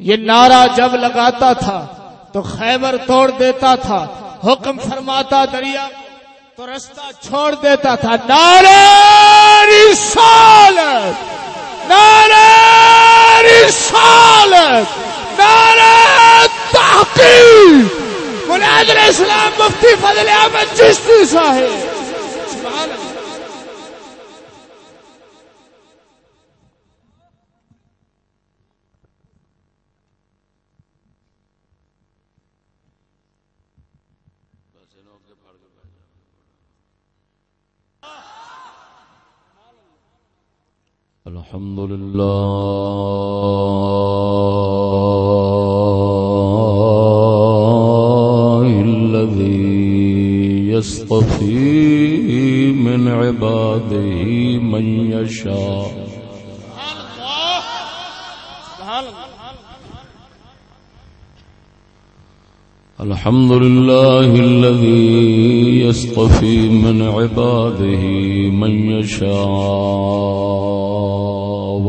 یہ نعرہ جب لگاتا تھا تو خیبر توڑ دیتا تھا، حکم فرماتا دریا، تو رستہ چھوڑ دیتا تھا۔ نعرہ رسالت! نعرہ رسالت! نعرہ تحقیق! مناظر اسلام مفتی فضل احمد چشتی صاحب سبحان اللہ الحمد لله الذي يصطفي من عباده من يشاء الحمد لله الذي يصطفي من عباده من يشاء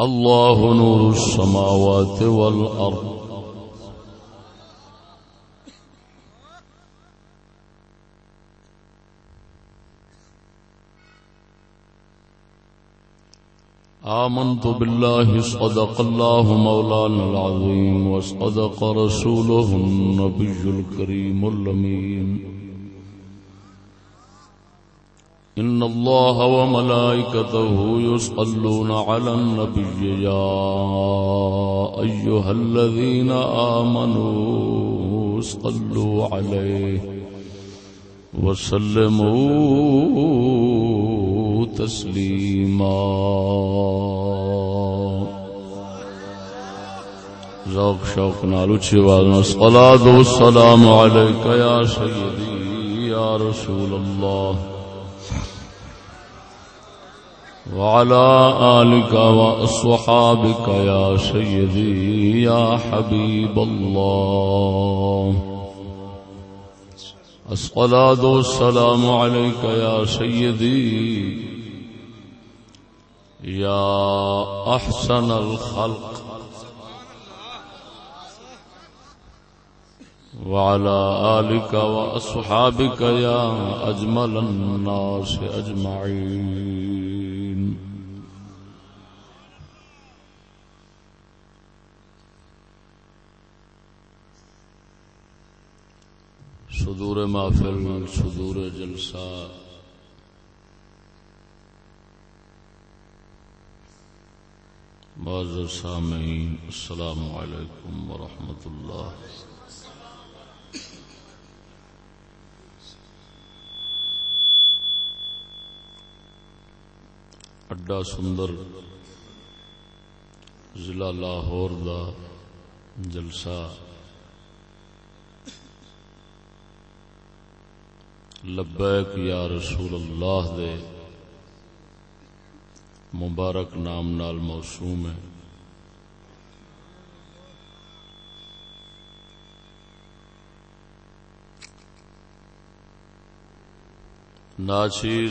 الله نور السماوات والأرض آمنت بالله صدق الله مولانا العظيم وصدق رسوله النبي الكريم اللمين إن الله وملائكته يصلون على النبي يا أيها الذين آمنوا صلوا عليه وسلموا تسليما ذوق شوق نالو چواز الصلاة والسلام عليك يا سيدي يا رسول الله وعلى آلك وأصحابك يا سيدي، يا حبيب الله. الصلاة والسلام عليك يا سيدي، يا أحسن الخلق. وعلى آلك وأصحابك يا أجمل الناس أجمعين. صدور محفل، صدور جلسہ۔ معذر سامعین، السلام علیکم ورحمۃ اللہ۔ اڈا سندر ضلع لاہور دا جلسہ۔ لبیک یا رسول اللہ دے۔ مبارک نام نال موسوم ہے۔ ناچیز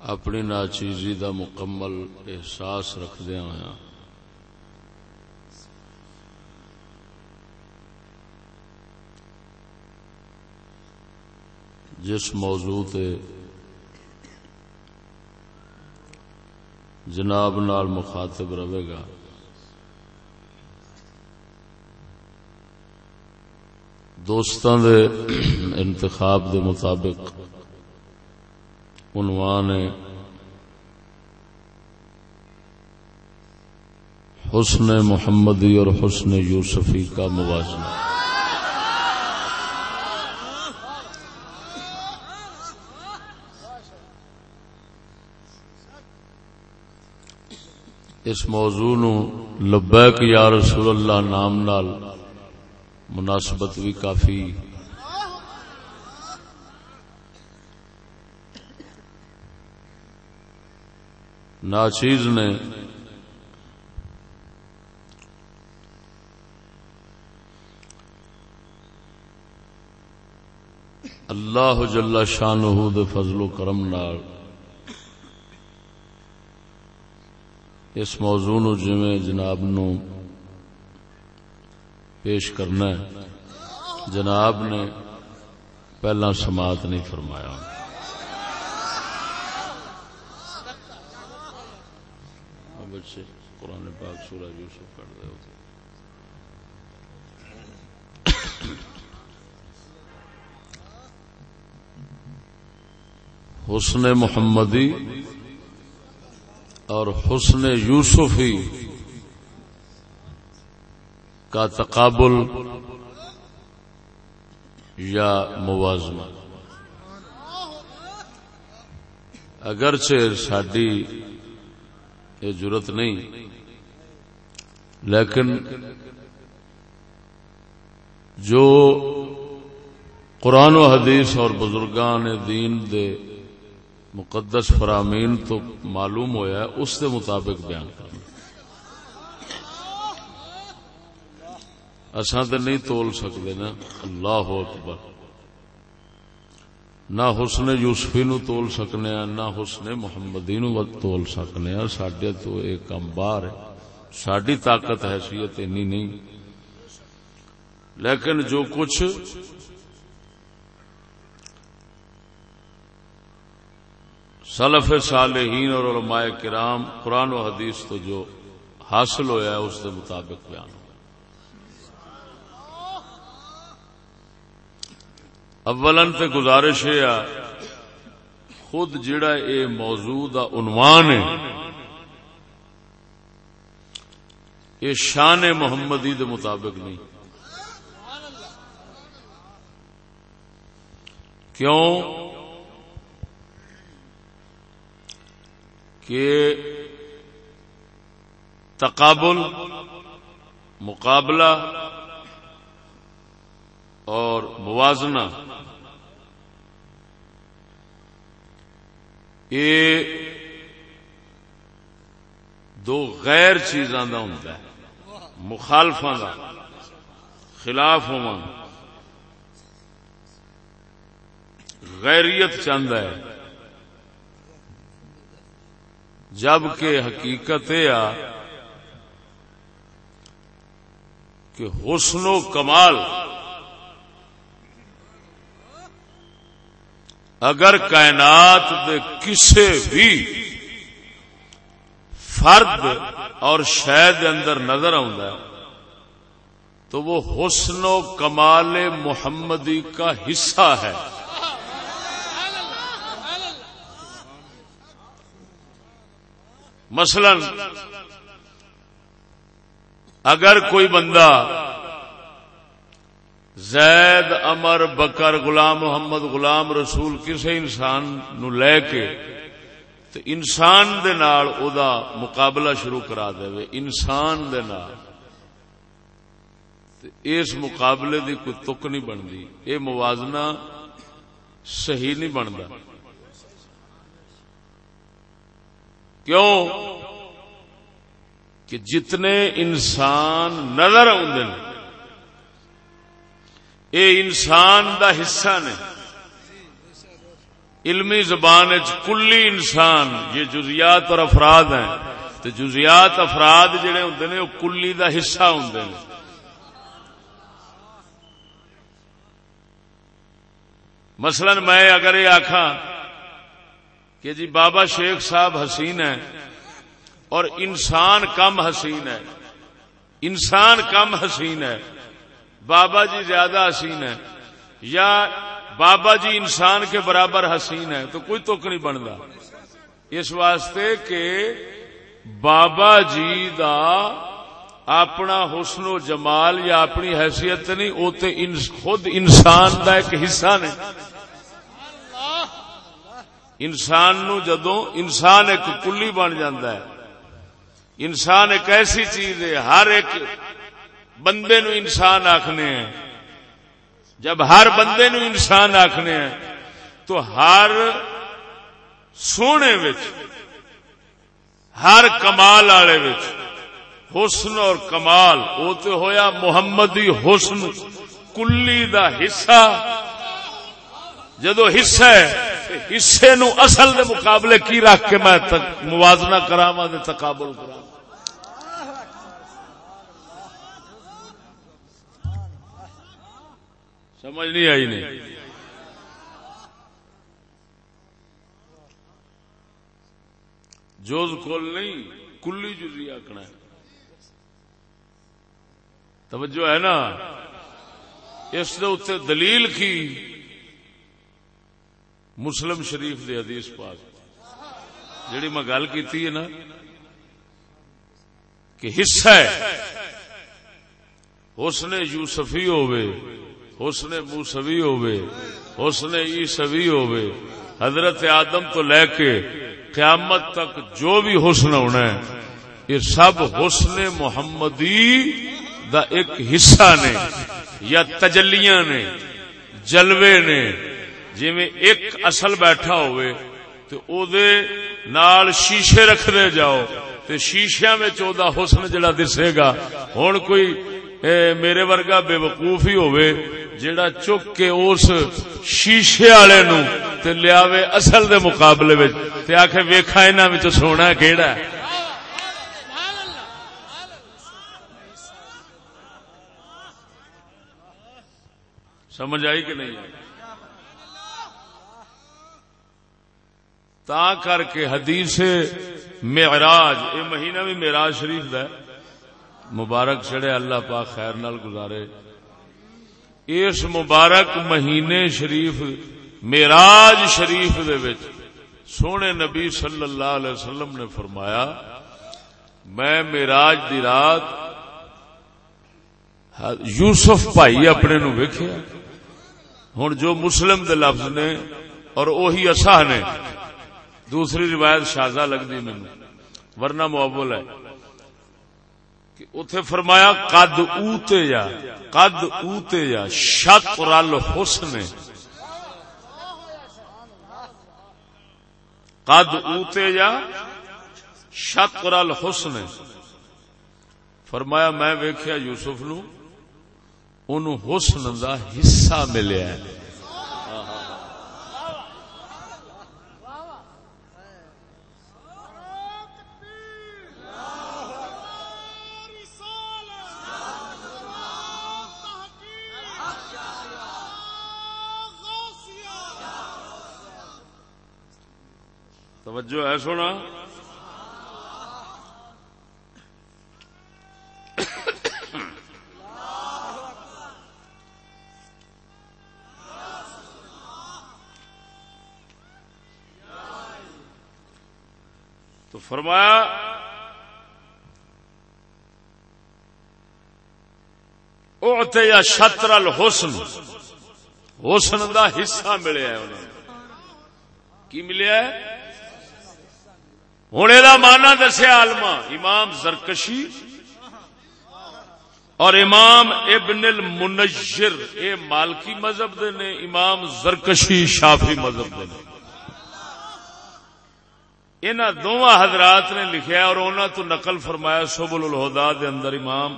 اپنی ناچیزی دا مکمل احساس رکھدہ ہوں جس موضوع تے جناب نال مخاطب رہے گا دوستان دے انتخاب دے مطابق عنوان ہے، حسن محمدی اور حسن یوسفی کا موازنہ۔ اس موضوع نو لبیک یا رسول اللہ نام نال مناسبت بھی کافی۔ ناچیز نے اللہ جل شان دے فضل و کرم نال اس موضوع نو جی جویں جناب نو پیش کرنا ہے۔ جناب نے پہلا سماعت نہیں فرمایا۔ بچے قرآن پاک سورہ یوسف کر دے حسن محمدی اور حسن یوسفی کا تقابل یا موازنہ۔ اگرچہ ساری یہ ضرورت نہیں، لیکن جو قرآن و حدیث اور بزرگان دین دے مقدس فرامین تو معلوم ہویا ہے، اس دے مطابق بیان کرنا۔ اساں تو نہیں تول سکتے نا۔ اللہ اکبر۔ نہ حسن یوسفی نو تول سکنے ہیں نہ حسن محمدی نو تول سکنے ہیں سڈے تو ایک کم باہر ہے۔ ساری طاقت حیثیت اینی نہیں۔ لیکن جو کچھ سلف صالحین اور علماء کرام قرآن و حدیث تو جو حاصل ہویا ہے، اس کے مطابق بیان ہوا اولن تے گزارش ہے خود جڑا اے موضوع دا عنوان ہے یہ شان محمدی دے مطابق نہیں۔ کیوں؟ کہ تقابل، مقابلہ اور موازنہ، یہ دو غیر چیزاں کا ہوں مخالفا کا خلاف ہوا غیریت چند ہے۔ جبکہ حقیقت یہ کہ حسن و کمال اگر کائنات دے کسے بھی فرد اور شہد اندر نظر آ تو وہ حسن و کمال محمدی کا حصہ ہے۔ مثلا، اگر کوئی بندہ زید امر بکر، غلام محمد، غلام رسول کسی انسان نو لے کے تو انسان دے نال او دا مقابلہ شروع کرا دے، انسان دے نال اس مقابلے دی کوئی تک نہیں بنتی یہ موازنہ صحیح نہیں بنتا۔ کیوں؟ کہ جتنے انسان نظر آدھے اے انسان دا حصہ نے، علمی زبان کلی انسان، یہ جزیات اور افراد ہیں تو جزیات افراد جڑے ہوں نے، وہ کلی دا حصہ ہوں نے۔ مثلا میں اگر یہ آخا کہ جی بابا شیخ صاحب حسین ہے اور انسان کم حسین ہے انسان کم حسین ہے بابا جی زیادہ حسین ہے یا بابا جی انسان کے برابر حسین ہے تو کوئی تک نہیں بنتا۔ اس واسطے کہ بابا جی دا اپنا حسن و جمال یا اپنی حیثیت نہیں، وہ تو خود انسان دا ایک حصہ نے۔ انسان نو جدو انسان ایک کلی بن جاندہ ہے۔ انسان ایک ایسی چیز ہے، ہر ایک بندے نو انسان آخنے ہیں۔ جب ہر بندے نو انسان آخنے ہیں، تو ہر سونے وچ، ہر کمال والے حسن اور کمال وہ تو ہویا محمدی حسن کلی دا حصہ۔ جدو حصہ ہے حصے نو اصل دے مقابلے کی رکھ کے میں موازنہ کراوا تقابل کرا سمجھ نہیں آئی نہیں؟ جوز کول نہیں، کلی جزی آکنا ہے۔ توجہ ہے نا؟ اس دے اتنے دلیل کی؟ مسلم شریف دے حدیث پاک۔ جڑی میں گل کی ہے نا، کہ حصہ ہے۔ حسن یوسفی ہوئے حسن موسوی ہوئے حسن عیسوی ہوئے حضرت آدم تو لے کے قیامت تک جو بھی حسن ہونا ہے، یہ سب حسن محمدی دا ایک حصہ نے، یا تجلیاں نے، جلوے نے جی ایک اصل بیٹھا ہوئے تو او دے نال شیشے رکھ دے جاؤ تو شیشیا میں چودہ حسن جڑا دسے گا ہوں کوئی، اے میرے ورگا بے وقوف ہی ہوئے، جڑا چک کے اس شیشے والے نو تے لیاوے اصل دے مقابلے وچ، تے آکھے ویکھا انہاں وچ سونا کیڑا ہے؟ سمجھ آئی کہ نہیں آئی؟ تا کر کے حدیث معراج، یہ مہینہ بھی معراج شریف دا ہے۔ مبارک چڑھے، اللہ پاک خیر نال گزارے۔ اس مبارک مہینے شریف میراج شریف دے وچ سونے نبی صلی اللہ علیہ وسلم نے فرمایا، میں میراج دی رات یوسف بھائی اپنے نو ویکھیا۔ ہوں جو مسلم دے لفظ نے اور اوہی اصح نے دوسری روایت شازا لگتی مینو ورنہ معبول ہے اتے فرمایا، قد اوتے یا، قد اوتے یا شک رل حسن۔ قد اوتے یا شک رل حسن۔ فرمایا، میں ویکھیا یوسف نو ان حسن دا حصہ ملیا ہے۔ توجہ ہے سونا۔ تو فرمایا اوتے یا شطر الحسن۔ حسن دا حصہ ملیا ہے انہوں کی ملیا ہے؟ ہوں یہ مانا دسیا آلما امام زرکشی اور امام ابن المنشر اے مالکی مذہب دے نے، امام زرکشی شافی مذہب دے نے۔ ان دونوں حضرات نے لکھا اور انہوں تو نقل فرمایا سبل الہدا دے اندر امام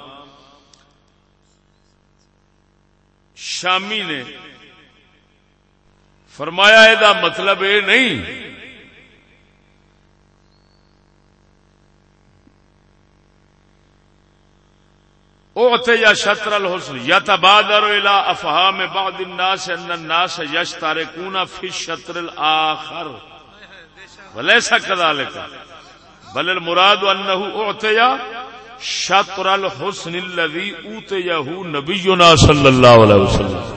شامی نے۔ فرمایا یہ مطلب یہ نہیں اوتے شطر الحسن، یا تبادر الى افہام بعض الناس ان الناس یشترکون فی الشطر الاخر. ولیسا كذلك. بل المراد انه اعطي شطر الحسن الذي اوتيه نبينا صلی اللہ علیہ وسلم.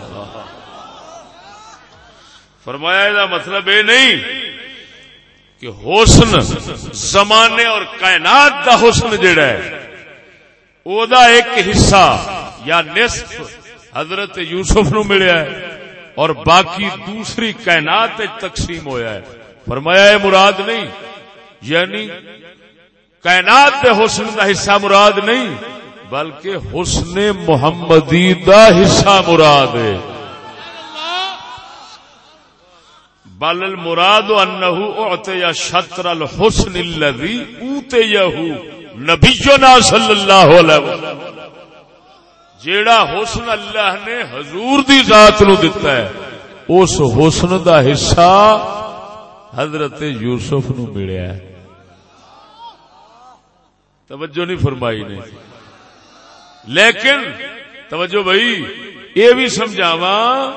فرمایا یہ مطلب یہ نہیں کہ حسن زمانے اور کائنات دا حسن جڑا ہے۔ او دا ایک حصہ یا نصف حضرت یوسف نو ملیا ہے اور باقی دوسری کائنات تقسیم ہویا ہے۔ فرمایا یہ مراد نہیں یعنی کائنات دے حسن دا حصہ مراد نہیں، بلکہ حسن محمدی دا حصہ مراد ہے۔ بل المراد انه اعطي شطر الحسن الذي اوتيه نبینا صلی اللہ علیہ وسلم، جیڑا حسن اللہ نے حضور دی ذات نو دتا ہے، اس حسن دا حصہ حضرت یوسف نو ملیا ہے۔ توجہ نہیں فرمائی نے۔ لیکن، توجہ بھائی، یہ بھی سمجھاواں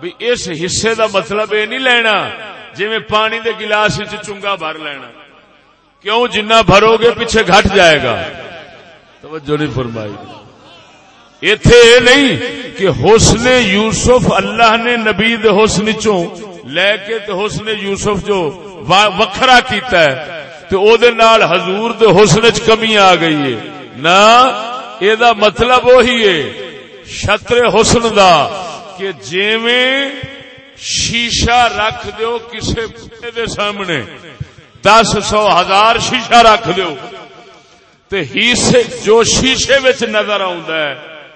بھی اس حصے دا مطلب یہ نہیں لینا جی میں پانی دے گلاس چنگا بھر لینا۔ کیوں جنہ بھرو گے پیچھے گھٹ جائے گا؟ توجہ نہیں فرمائی۔ اتے یہ نہیں کہ حسن یوسف اللہ نے نبی حسن چوں لے کے حسن یوسف جو وکھرا کیتا ہے، تے او دے نال حضور دے حسن چ کمی آ گئی ہے۔ نہ اے دا مطلب وہی ہے، شطر حسن دا کہ جیویں شیشہ رکھ دیو کسے دے سامنے۔ دس سو ہزار شیشہ رکھ دیو۔ تے ہیسے جو شیشے وچ نظر آوندا ہے،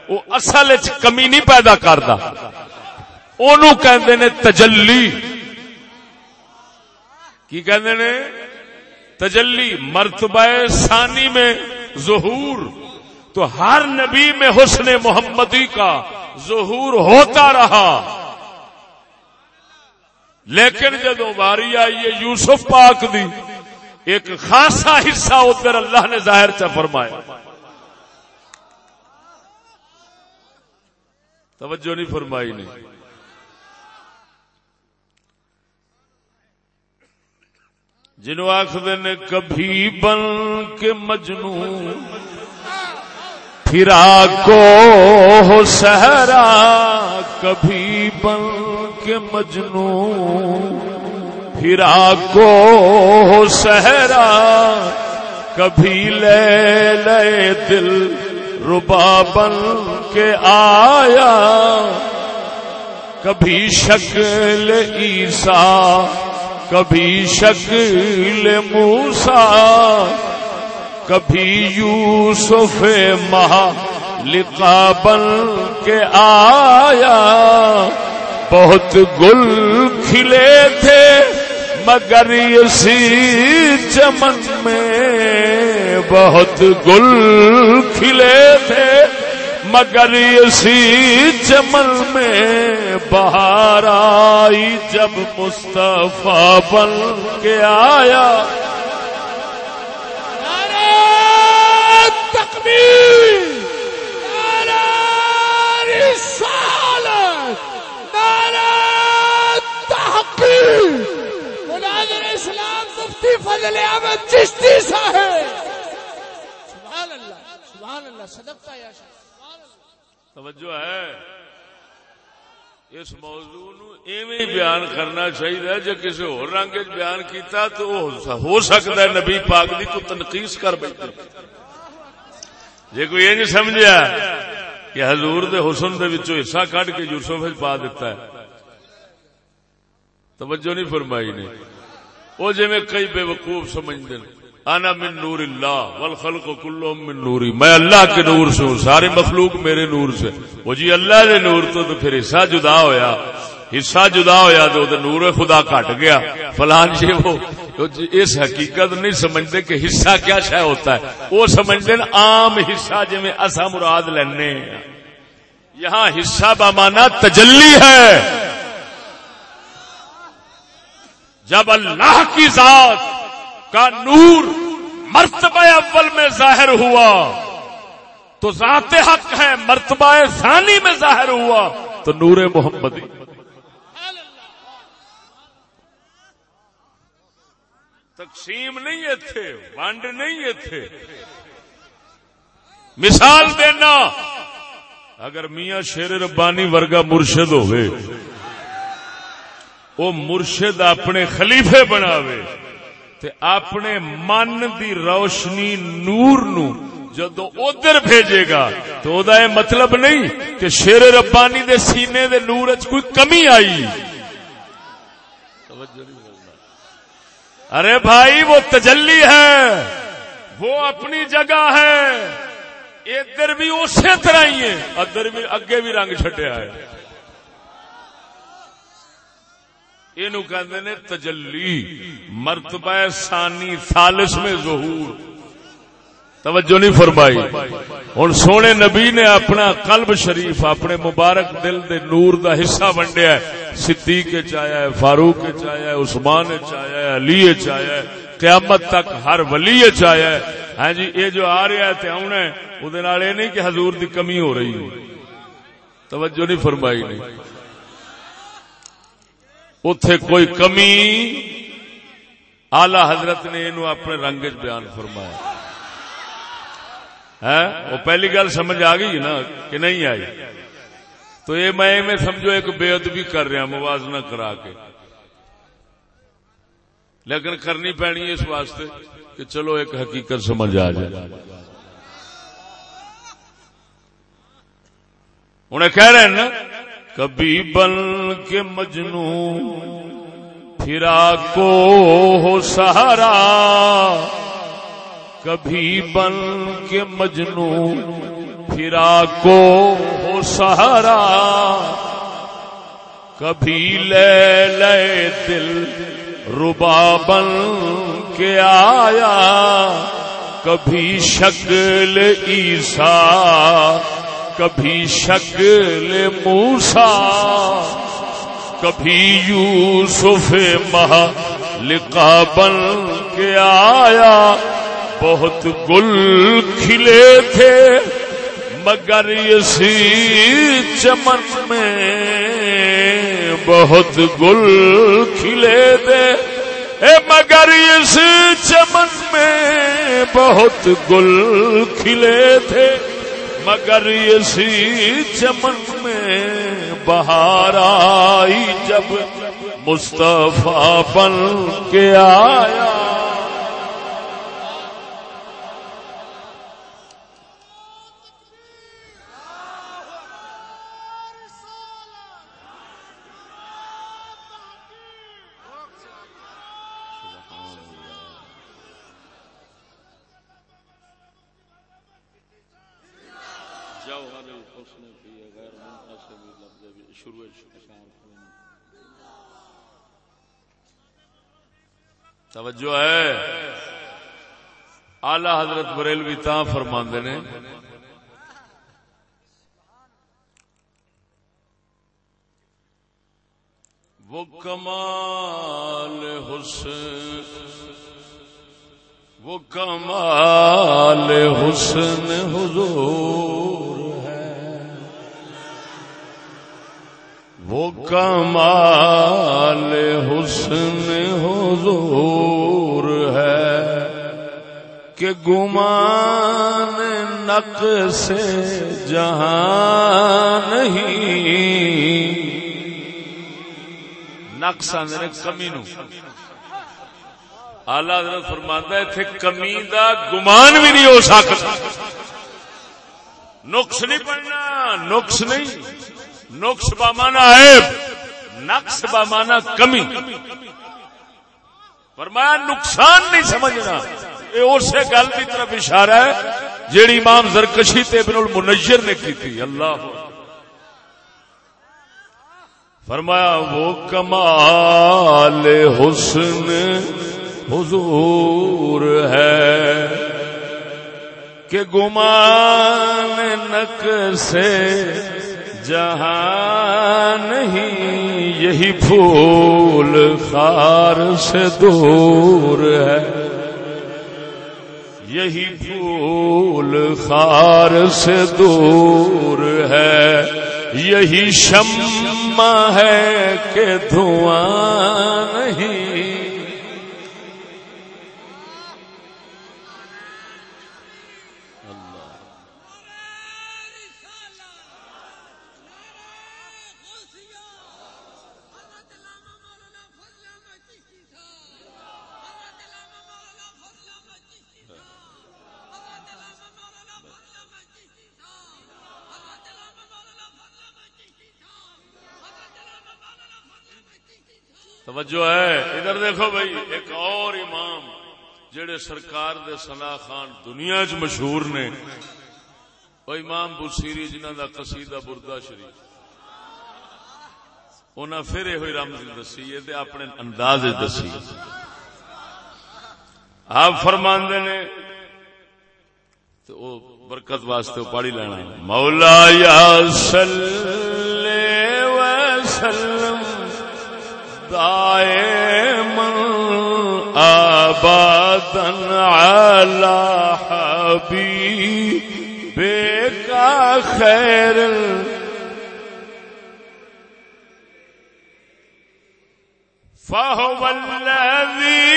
وہ اصل وچ کمی نہیں پیدا کردا۔ اونوں کہندے نے تجلی۔ کی کہندے نے؟ تجلی، مرتبہ ثانی میں ظہور۔ تو ہر نبی میں حسن محمدی کا ظہور ہوتا رہا۔ لیکن جدو باری آئی ہے یوسف پاک دی، ایک خاصا حصہ ادھر اللہ نے ظاہر چا فرمایا۔ توجہ نہیں فرمائی نہیں جنو آخر نے، کبھی بن کے مجنو پھرا کو ہو سہرا کبھی بن کے مجنو پھرا کو سہرا کبھی لے لے دل ربا بن کے آیا، کبھی شکل عیسا کبھی شکل موسا کبھی یوسف مہا لکھا بن کے آیا۔ بہت گل کھلے تھے، مگر اسی چمن میں بہت گل کھلے تھے، مگر اسی چمن میں بہار آئی جب مصطفیٰ بن کے آیا۔ اسلام مفتی فضل احمد چشتی صاحب۔ سبحان اللہ سبحان اللہ صدقتا یا توجہ ہے۔ اس موضوع نو ایویں بیان کرنا چاہیے جے کسی اور رنگ بیان کیتا تو ہو سکتا ہے نبی پاک دی کو تنقید کر بیٹھے۔ جی کوئی یہ نہیں سمجھا کہ حضور دے حسن دے وچوں حصہ کڈ کے یوسف پا دیتا ہے۔ توجہ نہیں فرمائی نے۔ وہ جی میں کئی بے وقوف سمجھتے انا من نور اللہ والخلق كلهم من نوری۔ میں اللہ کے نور سے ہوں ساری مخلوق میرے نور سے۔ وہ جی اللہ دے نور تو, تو پھر حصہ جدا ہویا۔ حصہ جدا ہویا تو نور خدا کٹ گیا۔ فلان جی وہ جی اس حقیقت نہیں سمجھتے کہ حصہ کیا شہ ہوتا ہے۔ وہ سمجھتے ہیں عام حصہ جی میں اصا مراد لینے یہاں حصہ بامانا تجلی ہے۔ جب اللہ کی ذات کا نور مرتبہ اول میں ظاہر ہوا، تو ذات حق ہے، مرتبہ ثانی میں ظاہر ہوا، تو نور محمدی۔ تقسیم نہیں تھے ونڈ نہیں تھے مثال دینا، اگر میاں شیر ربانی ورگا مرشد ہوئے وہ مرشد اپنے خلیفے بناوے تے اپنے من دی روشنی نور نو جدو ادھر بھیجے گا تو دا یہ مطلب نہیں کہ شیر ربانی دے سینے دے نور اچ کوئی کمی آئی۔ ارے بھائی وہ تجلی ہے، وہ اپنی جگہ ہے، ادھر بھی اسی طرح ہی ہے، ادھر بھی اگے بھی رنگ چڈیا ہے۔ یہ تجلی، مرتبہ ثانی، ثالث میں ظہور۔ توجہ نہیں فرمائی۔ ہوں سونے نبی نے اپنا قلب شریف، اپنے مبارک دل دے نور دا حصہ ونڈیا ہے۔ صدیق چایا ہے، فاروق چایا ہے، عثمان چایا ہے، علی چایا ہے۔ قیامت تک ہر ولی چایا ہے۔ ہاں جی یہ جو آ رہا ہے تے آنا ہے وہ نہیں کہ حضور دی کمی ہو رہی۔ ہے توجہ نہیں فرمائی۔ نہیں اتے کوئی کمی؟ آلہ حضرت نے انہوں اپنے رنگ بیان فرمایا۔ وہ پہلی گل سمجھ آ گئی نا کہ نہیں آئی؟ تو یہ میں سمجھو ایک بے ادبی کر رہا موازنہ کرا کے۔ لیکن کرنی پینی اس واسطے کہ چلو ایک حقیقت سمجھ آ جائے۔ انہیں کہہ رہے ہیں نا کبھی بل کے مجنو، پھرا کو ہو سہارا۔ کبھی بن کے مجنو، پھرا کو ہو سہارا۔ کبھی لے لے دل، ربا بن کے آیا۔ کبھی شکل عیسا کبھی شکل موسا کبھی یوسف مہ لکھا بن کے آیا۔ بہت گل کھلے تھے، مگر اسی چمن میں بہت گل کھلے تھے۔ اے مگر اس چمن میں بہت گل کھلے تھے۔ مگر اسی چمن میں بہار آئی جب مصطفیٰ بن کے آیا۔ توجہ ہے۔ آلہ حضرت بریلوی تا فرماندے نے۔ وہ کمال حسن وہ کمال حسن حضور وہ کمال حسن حضور ہے کہ گمان نق سے جہاں نہیں۔ نقص آدھے کمی نو۔ آلہ حضرت فرماندہ اتنے کمی دا گمان بھی نہیں ہو سکتا نقص نہیں پڑنا نقص نہیں۔ نقص بامانا ہے نقص بامانا کمی۔ فرمایا، نقصان نہیں سمجھنا۔ یہ اسے گل کی طرف اشارہ ہے، جیڑی امام زرکشی تے ابن المنجر نے کی تھی۔ اللہ۔ فرمایا، وہ کمال حسن حضور ہے کہ گمان نک سے جہاں نہیں، یہی پھول خار سے دور ہے۔ یہی پھول خار سے دور ہے۔ یہی شمع ہے کہ دھواں نہیں۔ توجہ ہے۔ ادھر دیکھو بھائی، ایک اور امام جڑے سرکار دے سنا خان دنیا چ مشہور نے۔ وہ امام بسیری جنہ دا قصیدہ بردا شریف۔ انہیں پھر یہ رمز دسی ہے اپنے انداز دسی۔ آپ فرماندے نے تو برکت واسطے پڑھی لینا۔ مولا یا صلی دائما آبادا على حبيبك خير فهو الذي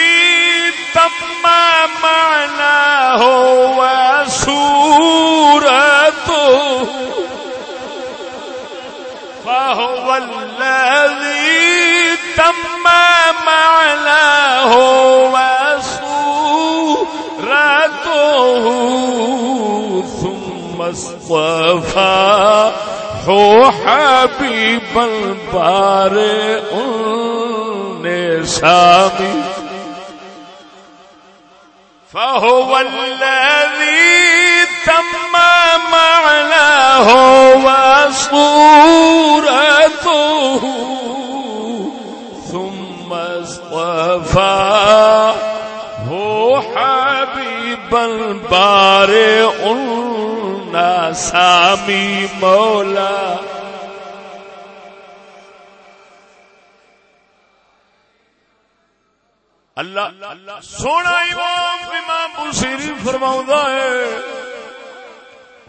تم معناه وسورته فهو الذي تم معناه وسورته ثم اصطفاه حبيب البارئ النسامي فهو الذي تم معناه وصورته ثم اصطفاه حبيب البارئ النسامي مولا۔ اللہ سونا امام امام بصیری فرماؤں ہے،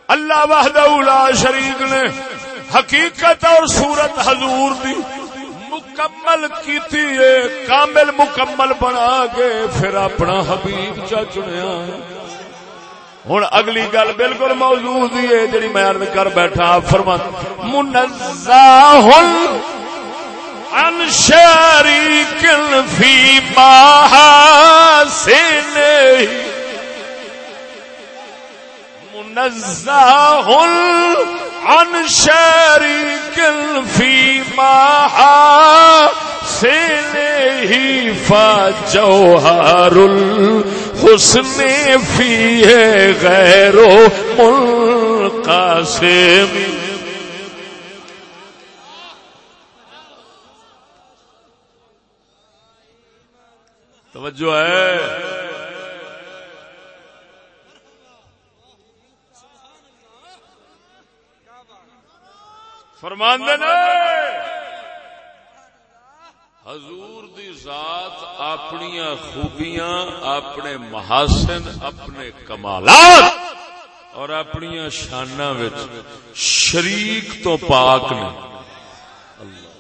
اللہ وحدہ لا شریک نے حقیقت اور صورت حضور دی مکمل کیتی ہے کامل مکمل بنا کے پھر اپنا حبیب چا چنیا ہوں اگلی گل بالکل موجود ہے جی میں عرض کر بیٹھا فرما منزا عن شريك في محاسنه منزه عن ماہا سے ہی فا جوہر الحسن فی ہے غیر منقاسم توجہ ہے۔ فرمان دینا حضور دی ذات اپنی خوبیاں، اپنے محاسن، اپنے کمالات اور اپنی شانہ شریک تو پاک نے۔ اللہ۔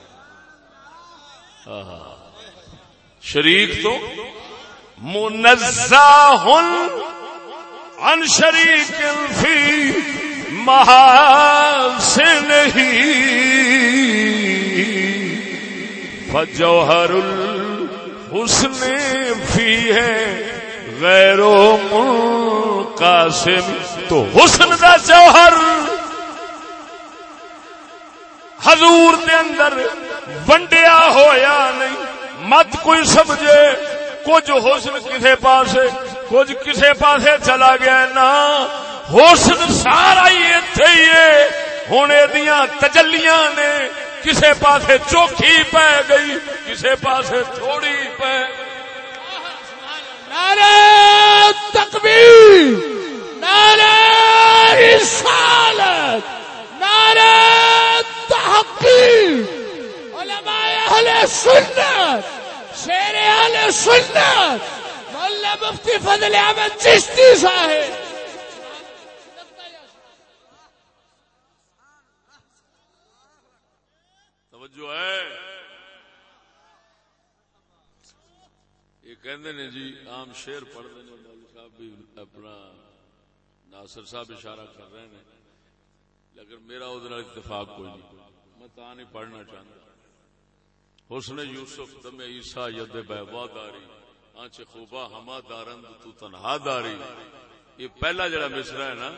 شریک تو منزہ عن شریک فی۔ محاسن ہی فجوہر الحسن فی ہے غیر قاسم تو حسن دا جوہر۔ حضور دے اندر ونڈیا ہویا نہیں۔ مت کوئی سمجھے۔ کچھ حسن کسی پاس کچھ کسی پاس چلا گیا نا۔ حسن سارا ہی اتے ہی ہے۔ ہوں یہ تجلیاں نے کسے پاسے چوکھی پہ گئی، کسے پاسے تھوڑی پہ نعرہ تکبیر، نعرہ رسالت، نعرہ تحقیق۔ علماء اہل سنت، شیر اہل سنت، مولا مفتی فضل احمد چشتی صاحب۔ توجہ ہے۔ یہ کہندے نے جی عام شیر پڑھ دے مولوی صاحب بھی اپنا ناصر صاحب اشارہ کر رہے ہیں۔ لیکن میرا ادھر اتفاق کوئی نہیں۔ میں تا نہیں پڑھنا چاہتا حسن یوسف، دم عیسیٰ، ید بیوا داری۔ آنچ خوبا ہما دارند، تو تنہا داری۔ یہ پہلا جڑا مصرا ہے نا۔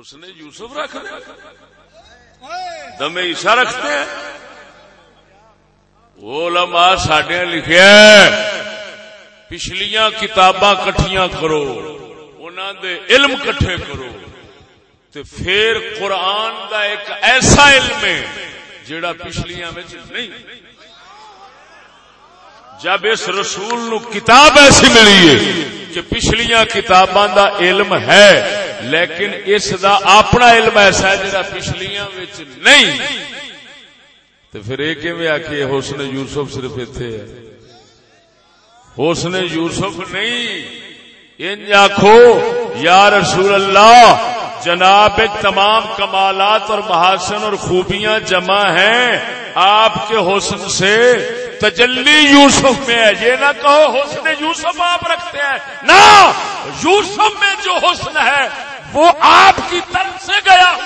حسن یوسف رکھ دے۔ دم عیسیٰ رکھتے ہیں۔ وہ علماء ساڈے لکھیا پچھلیاں کتاباں کٹھیاں کرو۔ انہاں دے علم کٹھے کرو۔ تے پھر قرآن دا ایک ایسا علم ہے جڑا پچھلیاں نہیں۔ جب اس رسول نو کتاب ایسی ملی ہے کہ پچھلیاں کتاباں دا علم ہے لیکن اس دا اپنا علم ایسا ہے جڑا پچھلیاں وچ نہیں۔ تو پھر ایک میں حسن یوسف صرف اتے ہے۔ حسن یوسف نہیں۔ ان آخو یا رسول اللہ جناب تمام کمالات اور محاسن اور خوبیاں جمع ہیں۔ آپ کے حسن سے تجلی یوسف میں ہے۔ یہ نہ کہو حسن یوسف آپ رکھتے ہیں۔ نہ! یوسف میں جو حسن ہے، وہ آپ کی طرف سے گیا۔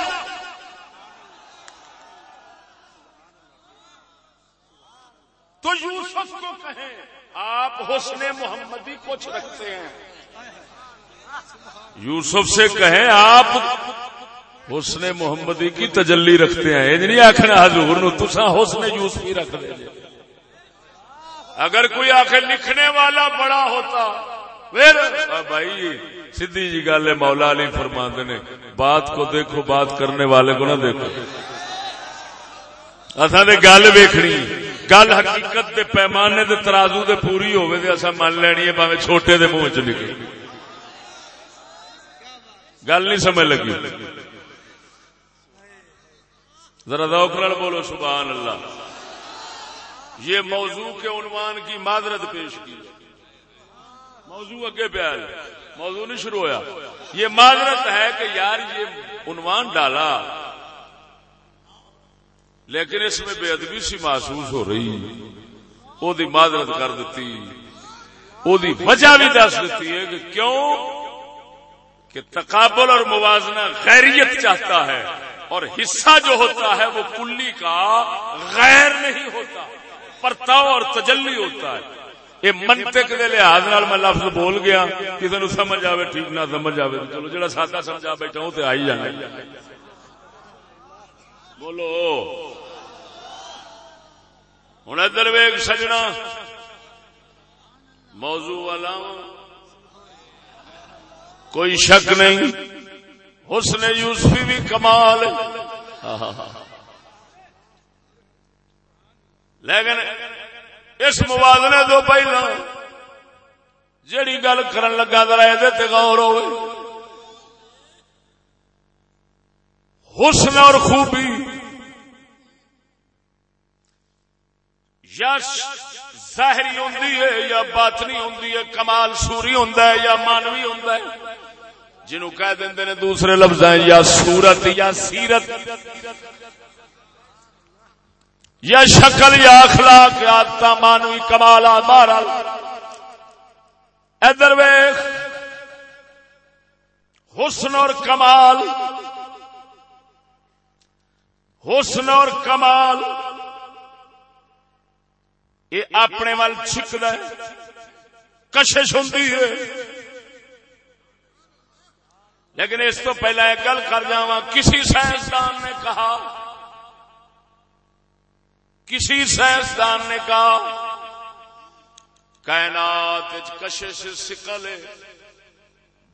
تو یوسف کو کہیں، آپ حسن محمدی کچھ رکھتے ہیں۔ یوسف سے کہیں آپ حسن محمدی کی تجلی رکھتے ہیں۔ یہ نہیں آخنا حضور نو تسا حسن یوسف ہی رکھ دے اگر کوئی آخر لکھنے والا بڑا ہوتا۔ بھائی سیدھی جی گل ہے، مولا علی فرماند نے، بات کو دیکھو، بات کرنے والے کو نہ دیکھو۔ اصا نے گل ویکنی گل حقیقت دے پیمانے دے ترازو دے پوری ہوئے دے اصا من لینی ہے چھوٹے دے منہ چ نکلے گل نہیں سمجھ لگی۔ ذرا دوکرل بولو، سبحان اللہ۔ یہ موضوع کے عنوان کی معذرت پیش کی۔ موضوع اگے پیا موضوع نہیں شروع ہویا۔ یہ معذرت ہے کہ یار یہ عنوان ڈالا۔ لیکن اس میں بے ادبی سی محسوس ہو رہی۔ وہ معذرت کر دیتی۔ وہ وجہ بھی دس دیتی ہے کہ کیوں کہ تقابل اور موازنہ غیریت چاہتا ہے اور حصہ جو ہوتا ہے وہ کلی کا غیر نہیں ہوتا پرتاؤ اور تجلی ہوتا ہے۔ یہ منطق کے لحاظ میں لفظ بول گیا کسی نو سمجھ آئے ٹھیک نہ سمجھ آئے چلو جڑا سادہ سمجھا بیٹھا ہوں تو آئی جانا۔ بولو۔ ہوں ادھر ویگ سجنا۔ موضوع والا کوئی شک نہیں۔ حسن یوسفی بھی کمال لیکن اس موازنے تو پہلا جیڑی گل کرن لگا ذرا یہ غور ہوئے۔ حسن اور خوبی یا ظاہری ہوندی ہے یا باطنی ہوندی ہے، کمال سوری ہوندا ہے یا مانوی ہوندا ہے جنہوں کہہ دیں نے دوسرے لفظ ہیں یا سورت یا سیرت یا شکل یا اخلاق، یا مانوی کمال مارا ادھر ویخ حسن اور کمال، حسن اور کمال، یہ اپنے وال چھکد کشش ہوں لیکن اس تو پہلے ایک گل کر جا کسی سائنسدان نے کہا، کسی سائنسدان نے کہا، کائنات کشش سکل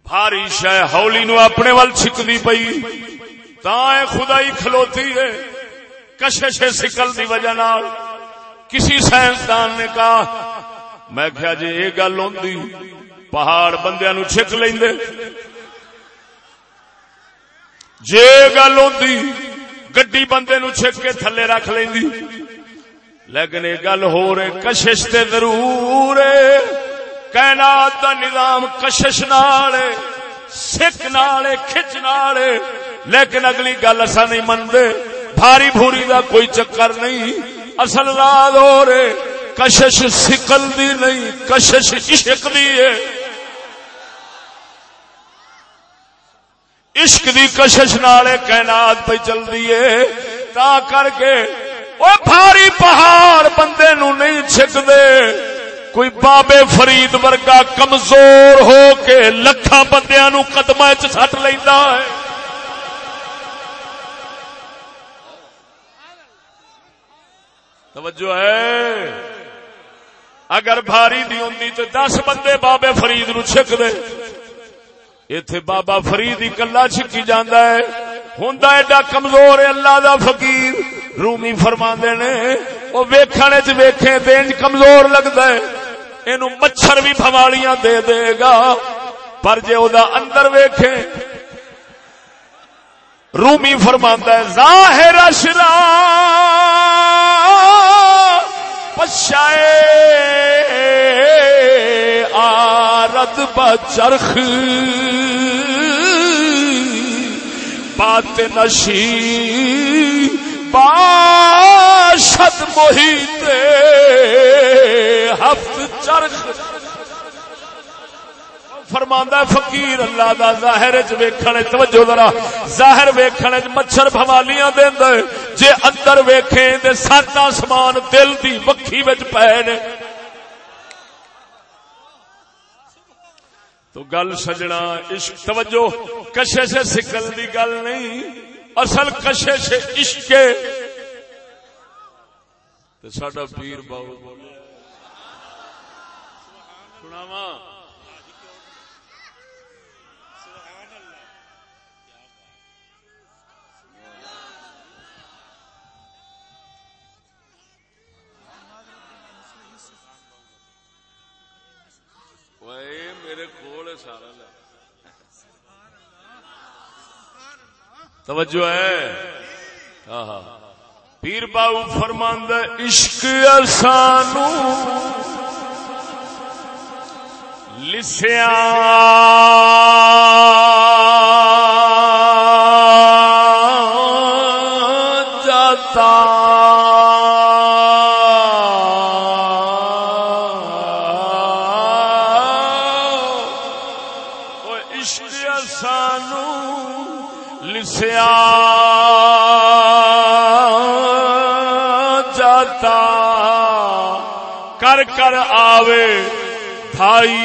بھاری شہ ہولی نو اپنے وال چھکتی پئی تا خدائی کھلوتی ہے، کشش سکل دی وجہ نال۔ کسی سائنسدان نے کہا، میں کیا جی یہ گل ہوں پہاڑ بندیا نو چھک لیں جے گل ہوں گڈی بندے نو چھک کے تھلے رکھ لیں لیکن یہ گل ہو رہے کشش تے ضرور کائنات دا نظام کشش نال سکھ نال کھچ نال لیکن اگلی گل اصا نہیں منتے بھاری بھوری دا کوئی چکر نہیں اصل رات ہو رہے کشش سکل دی نہیں کشش عشق دی ہے عشق دی کشش نال کائنات پہ چل دی ہے۔ تا کر کے وہ بھاری پہاڑ بندے نو نہیں چھک دے کوئی بابے فرید ورگا کمزور ہو کے لکھا بندیا نو قدم چٹ لینا ہے۔ توجہ ہے۔ اگر بھاری دی ہوں تو دس بندے بابے فرید نو چھک دے اتے بابا فرید ہی کلا چھکی جانا ہے۔ ہوں ایڈا کمزور ہے اللہ دا فقیر۔ رومی فرما نے وہ ویکھنے چ ویکھے دین کمزور لگتا ہے۔ یہ مچھر بھی فوالیاں دے دے گا۔ پر جے او دا اندر ویکھے، رومی فرما ہے، ظاہر اشرا، پشائے آرد بچرخ۔ بات نشی، باشد محیط، ہفت چرخ۔ فرماندہ فقیر اللہ دا ظاہر وچ ویکھنے، توجہ ذرا، ظاہر ویکھنے مچھر بھوالیاں دیندا جے اندر ویکھیں تے سات آسمان دل دی وکھی وچ پے نے۔ تو گل سجنا، عشق، توجہ، کشے سے سکل دی گل نہیں، اصل کشے سے عشق تو ساڈا پیر باو بولے۔ سناواں۔ توجہ ہے ہاں، ہاں۔ پیر باؤ فرماند عشق سانو لسیا آوے۔ بھائی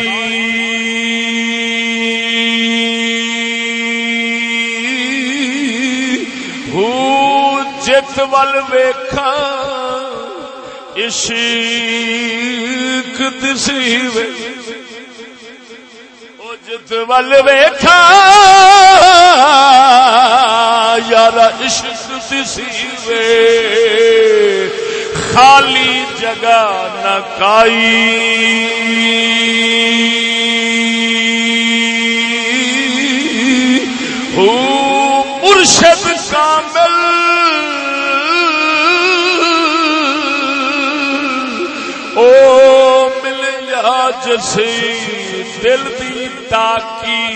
جت ول ویخا عشق دسی وے۔ جت ول ویخا یار عشق دسی وے۔ خالی جگہ نکائی مرشد کامل۔ او مل جا جسی دل دی تاکی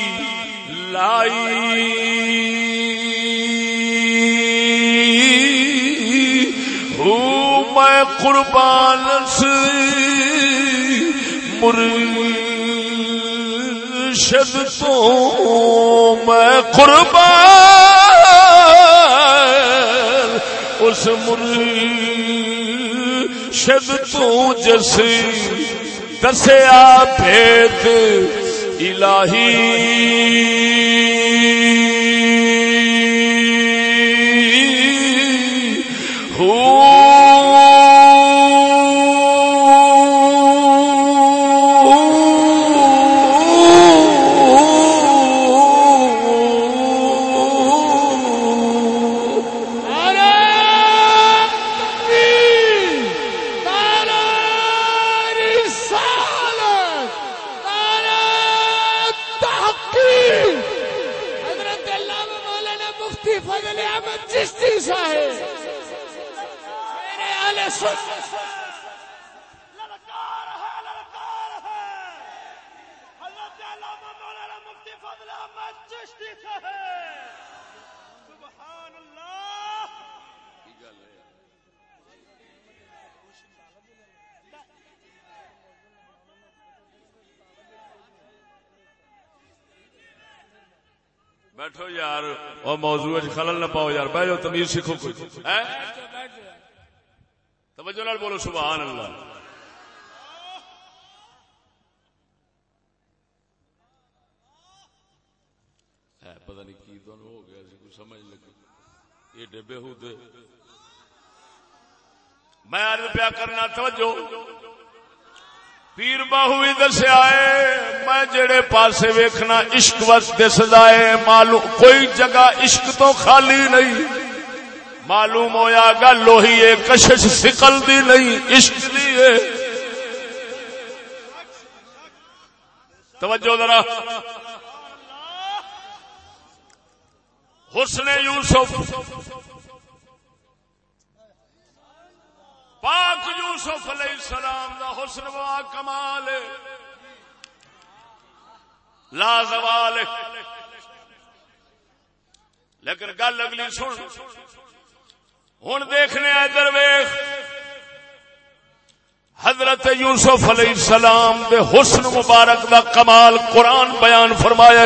لائی۔ میں قربان مرشد تو میں قربان اس مرشد تو جیسے دسیا بھید الہی۔ وہ موضوع خلل نہ پاؤ یار، بیٹھو، تمیز سیکھو کوئی۔ توجہ نال بولو، سبحان اللہ۔ پتہ نہیں کی تو ہو گیا سی کوئی سمجھ لگی۔ یہ ڈبے ہوتے میں عرض پیا کرنا، توجہ۔ پیر باہو دسیا ہے، میں جڑے پاسے ویکھنا عشق وس دسدا ہے، معلوم کوئی جگہ عشق تو خالی نہیں۔ معلوم ہویا گا لوہی ہے، کشش سکل دی نہیں، عشق دی ہے۔ توجہ ذرا۔ حسن یوسف۔ پاک یوسف علیہ السلام دا حسن و کمال ہے۔ لا زوال لیکن گل اگلی سن۔ ہوں دیکھنے ادھر ویخ حضرت یوسف علیہ السلام دے حسن مبارک دا کمال قرآن بیان فرمایا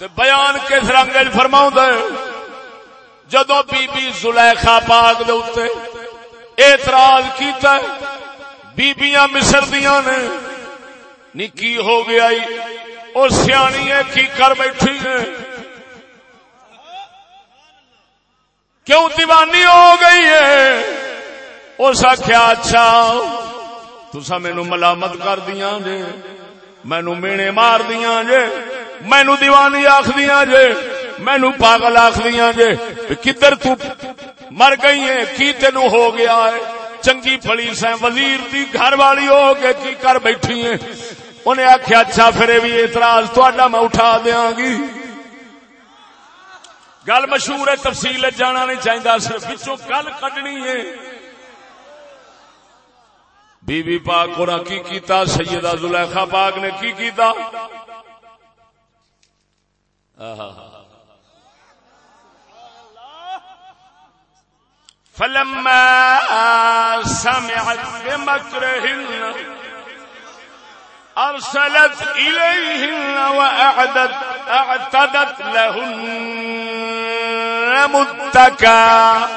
تے بیان کس رنگ فرماؤں جدو بی بی زلیخا پاک دے اتے اعتراض کیتا ہے۔ بیبیاں مصر دیاں نے۔ نکی ہو گیا اور سیانی ہے کی کر بیٹھی ہے۔ کیوں دیوانی ہو گئی ہے؟ اس آخیا اچھا۔ تسا مینو ملامت کر دیا جے۔ مینو مینے مار دیا جے۔ مینو دیوانی آخ دیا جے۔ مینو پاگل آخ دیا جے۔ کدھر تو مر گئی ہے کی تینو ہو گیا ہے؟ چنگی پلی سیں وزیر دی گھر والی ہو کے کی کر بیٹھی ہے انہیں آخیا اچھا پھر بھی اعتراض تھوڑا میں اٹھا دیا گی۔ گل مشہور ہے، تفصیل جانا نہیں چاہیے صرف بچوں گل کڈنی ہے۔ بی بی پاک کو کی کیتا؟ سیدہ زلیخا پاک نے کی کیتا؟ آہا۔ فلما سمعت بمكرهن أرسلت إليهن وأعدت أعتدت لهن متكا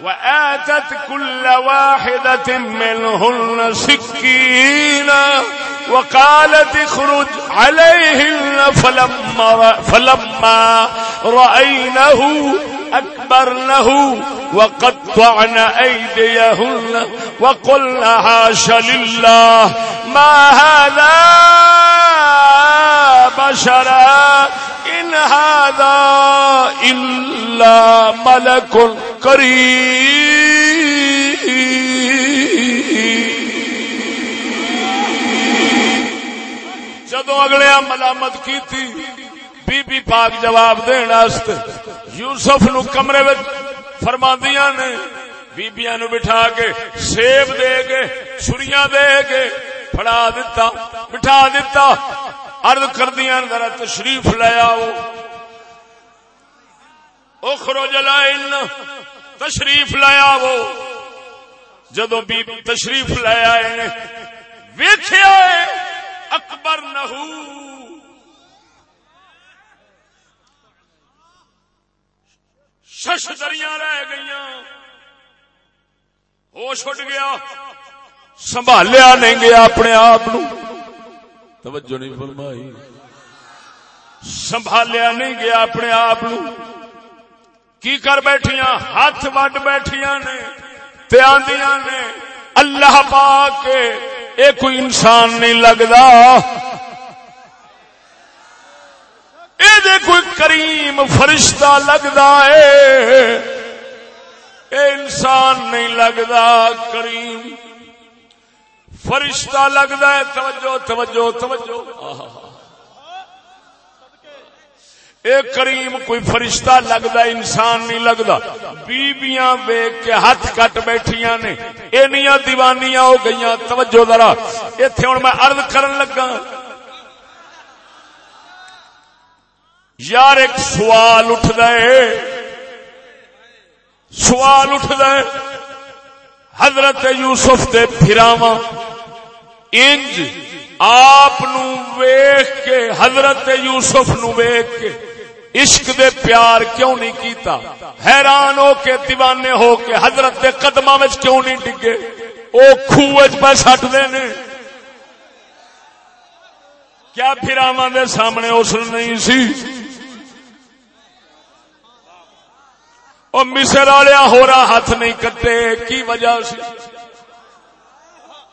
وآتت كل واحدة منهن سكينا وقالت اخرج عليهن فلما, فلما رأينه أكبرنه وقطعن أيديهن وقلن حاش لله ما هذا بشرا؟ إن هذا إلا ملك كريم. جدو اگلے ملامت کی تھی بی بی پاک جواب دین یوسف نو کمرے وچ فرماندیاں نے، بیبیاں نو بٹھا کے سیب دے کے، چھریاں دے کے پھڑا دیتا بٹھا دیتا عرض کردیاں ذرا تشریف لے آؤ۔ اخرج لائن تشریف لے آؤ۔ جدو بی تشریف لے آئے نے اکبر نہو۔ شش دریا رہ گئی ہوش اٹھ گیا۔ سنبھالیا نہیں گیا اپنے آپ توجہ نہیں فرمائی۔ سنبھالیا نہیں گیا اپنے آپ کی کر بیٹھیاں؟ ہاتھ وڈ بیٹھیاں نے۔ تیاندیاں نے۔ اللہ پاک اے کوئی انسان نہیں لگتا اے کوئی کریم فرشتہ لگتا ہے۔ اے انسان نہیں لگتا کریم فرشتہ لگتا ہے۔ توجہ توجہ توجہ۔ اے کریم کوئی فرشتہ لگتا انسان نہیں لگتا بیبیاں ویگ کے ہاتھ کٹ بیٹھیاں نے۔ اینیاں دیوانیاں ہو گئی توجہ ذرا، ایتھے ہوں میں عرض کرن لگا۔ یار ایک سوال اٹھ ہے۔ سوال اٹھ ہے۔ حضرت یوسف دے پھراواں۔ انج آپ ویخ کے، حضرت یوسف نو ویخ کے عشق دے پیار کیوں نہیں کیتا؟ حیران ہو کے، دیوانے ہو کے، حضرت قدم کیوں نہیں ڈگے؟ وہ خوہ پہ سٹ دے نے۔ کیا پھراواں دے سامنے اس نہیں سی؟ وہ مصر والیا ہو رہا ہاتھ نہیں کٹے، کی وجہ سی؟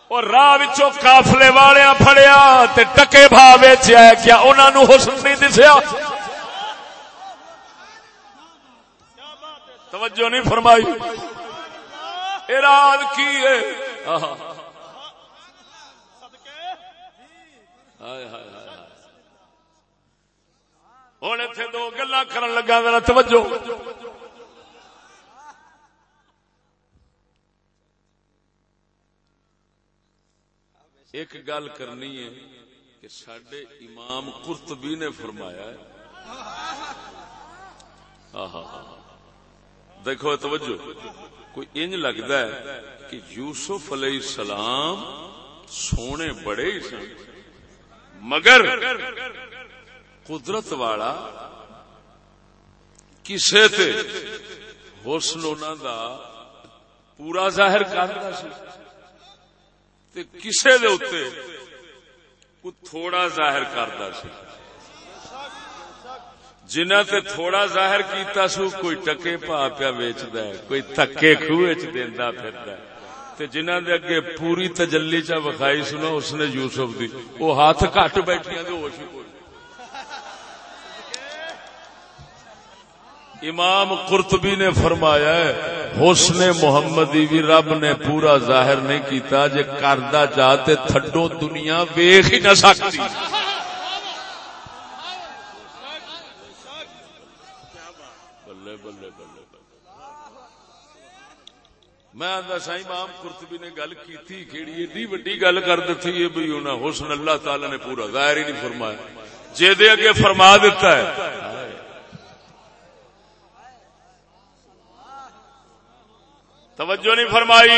اور راہ کافلے والیا فڑیا ٹکے بھا ویچیا، کیا انہوں حسن نہیں دسیا؟ توجہ نہیں فرمائی۔ اراد کی ہے؟ ہوں اتنے دو گلا کرن لگا میرا توجہ۔ ایک گل کرنی ہے کہ سڈے امام قرطبی نے فرمایا ہے۔ دیکھو، توجہ۔ کوئی انج لگتا ہے کہ یوسف علیہ السلام سونے بڑے ہی سن، مگر قدرت والا کسے تے حسن انہوں دا پورا ظاہر کرتا سی۔ کسے دے اتے کو تھوڑا ظاہر کرتا سی۔ جنہ تے تھوڑا ظاہر کیتا سو کوئی ٹکے پا پیا ویچدا ہے، کوئی تکے خوہ چ دیندا پھردا ہے۔ تے جنہ دے اگے پوری تجلی چا وکھائی سنا اس نے یوسف دی۔ او ہاتھ کٹ بیٹھیاں تے ہوش کوئی امام قرطبی نے فرمایا ہے، حسن محمدی بھی رب نے پورا ظاہر نہیں کیتا جے کردہ جاتے تھڈو دنیا ویخ ہی نہ سکتی۔ بلے بلے بلے میں آدھا سائی امام قرطبی نے گل کی تھی کیڑی ایڈی وڈی گل کر دیتی ہے بھئی انہاں حسن اللہ تعالی نے پورا ظاہر ہی نہیں فرمایا۔ جے دے اگے فرما دیتا ہے توجہ نہیں فرمائی۔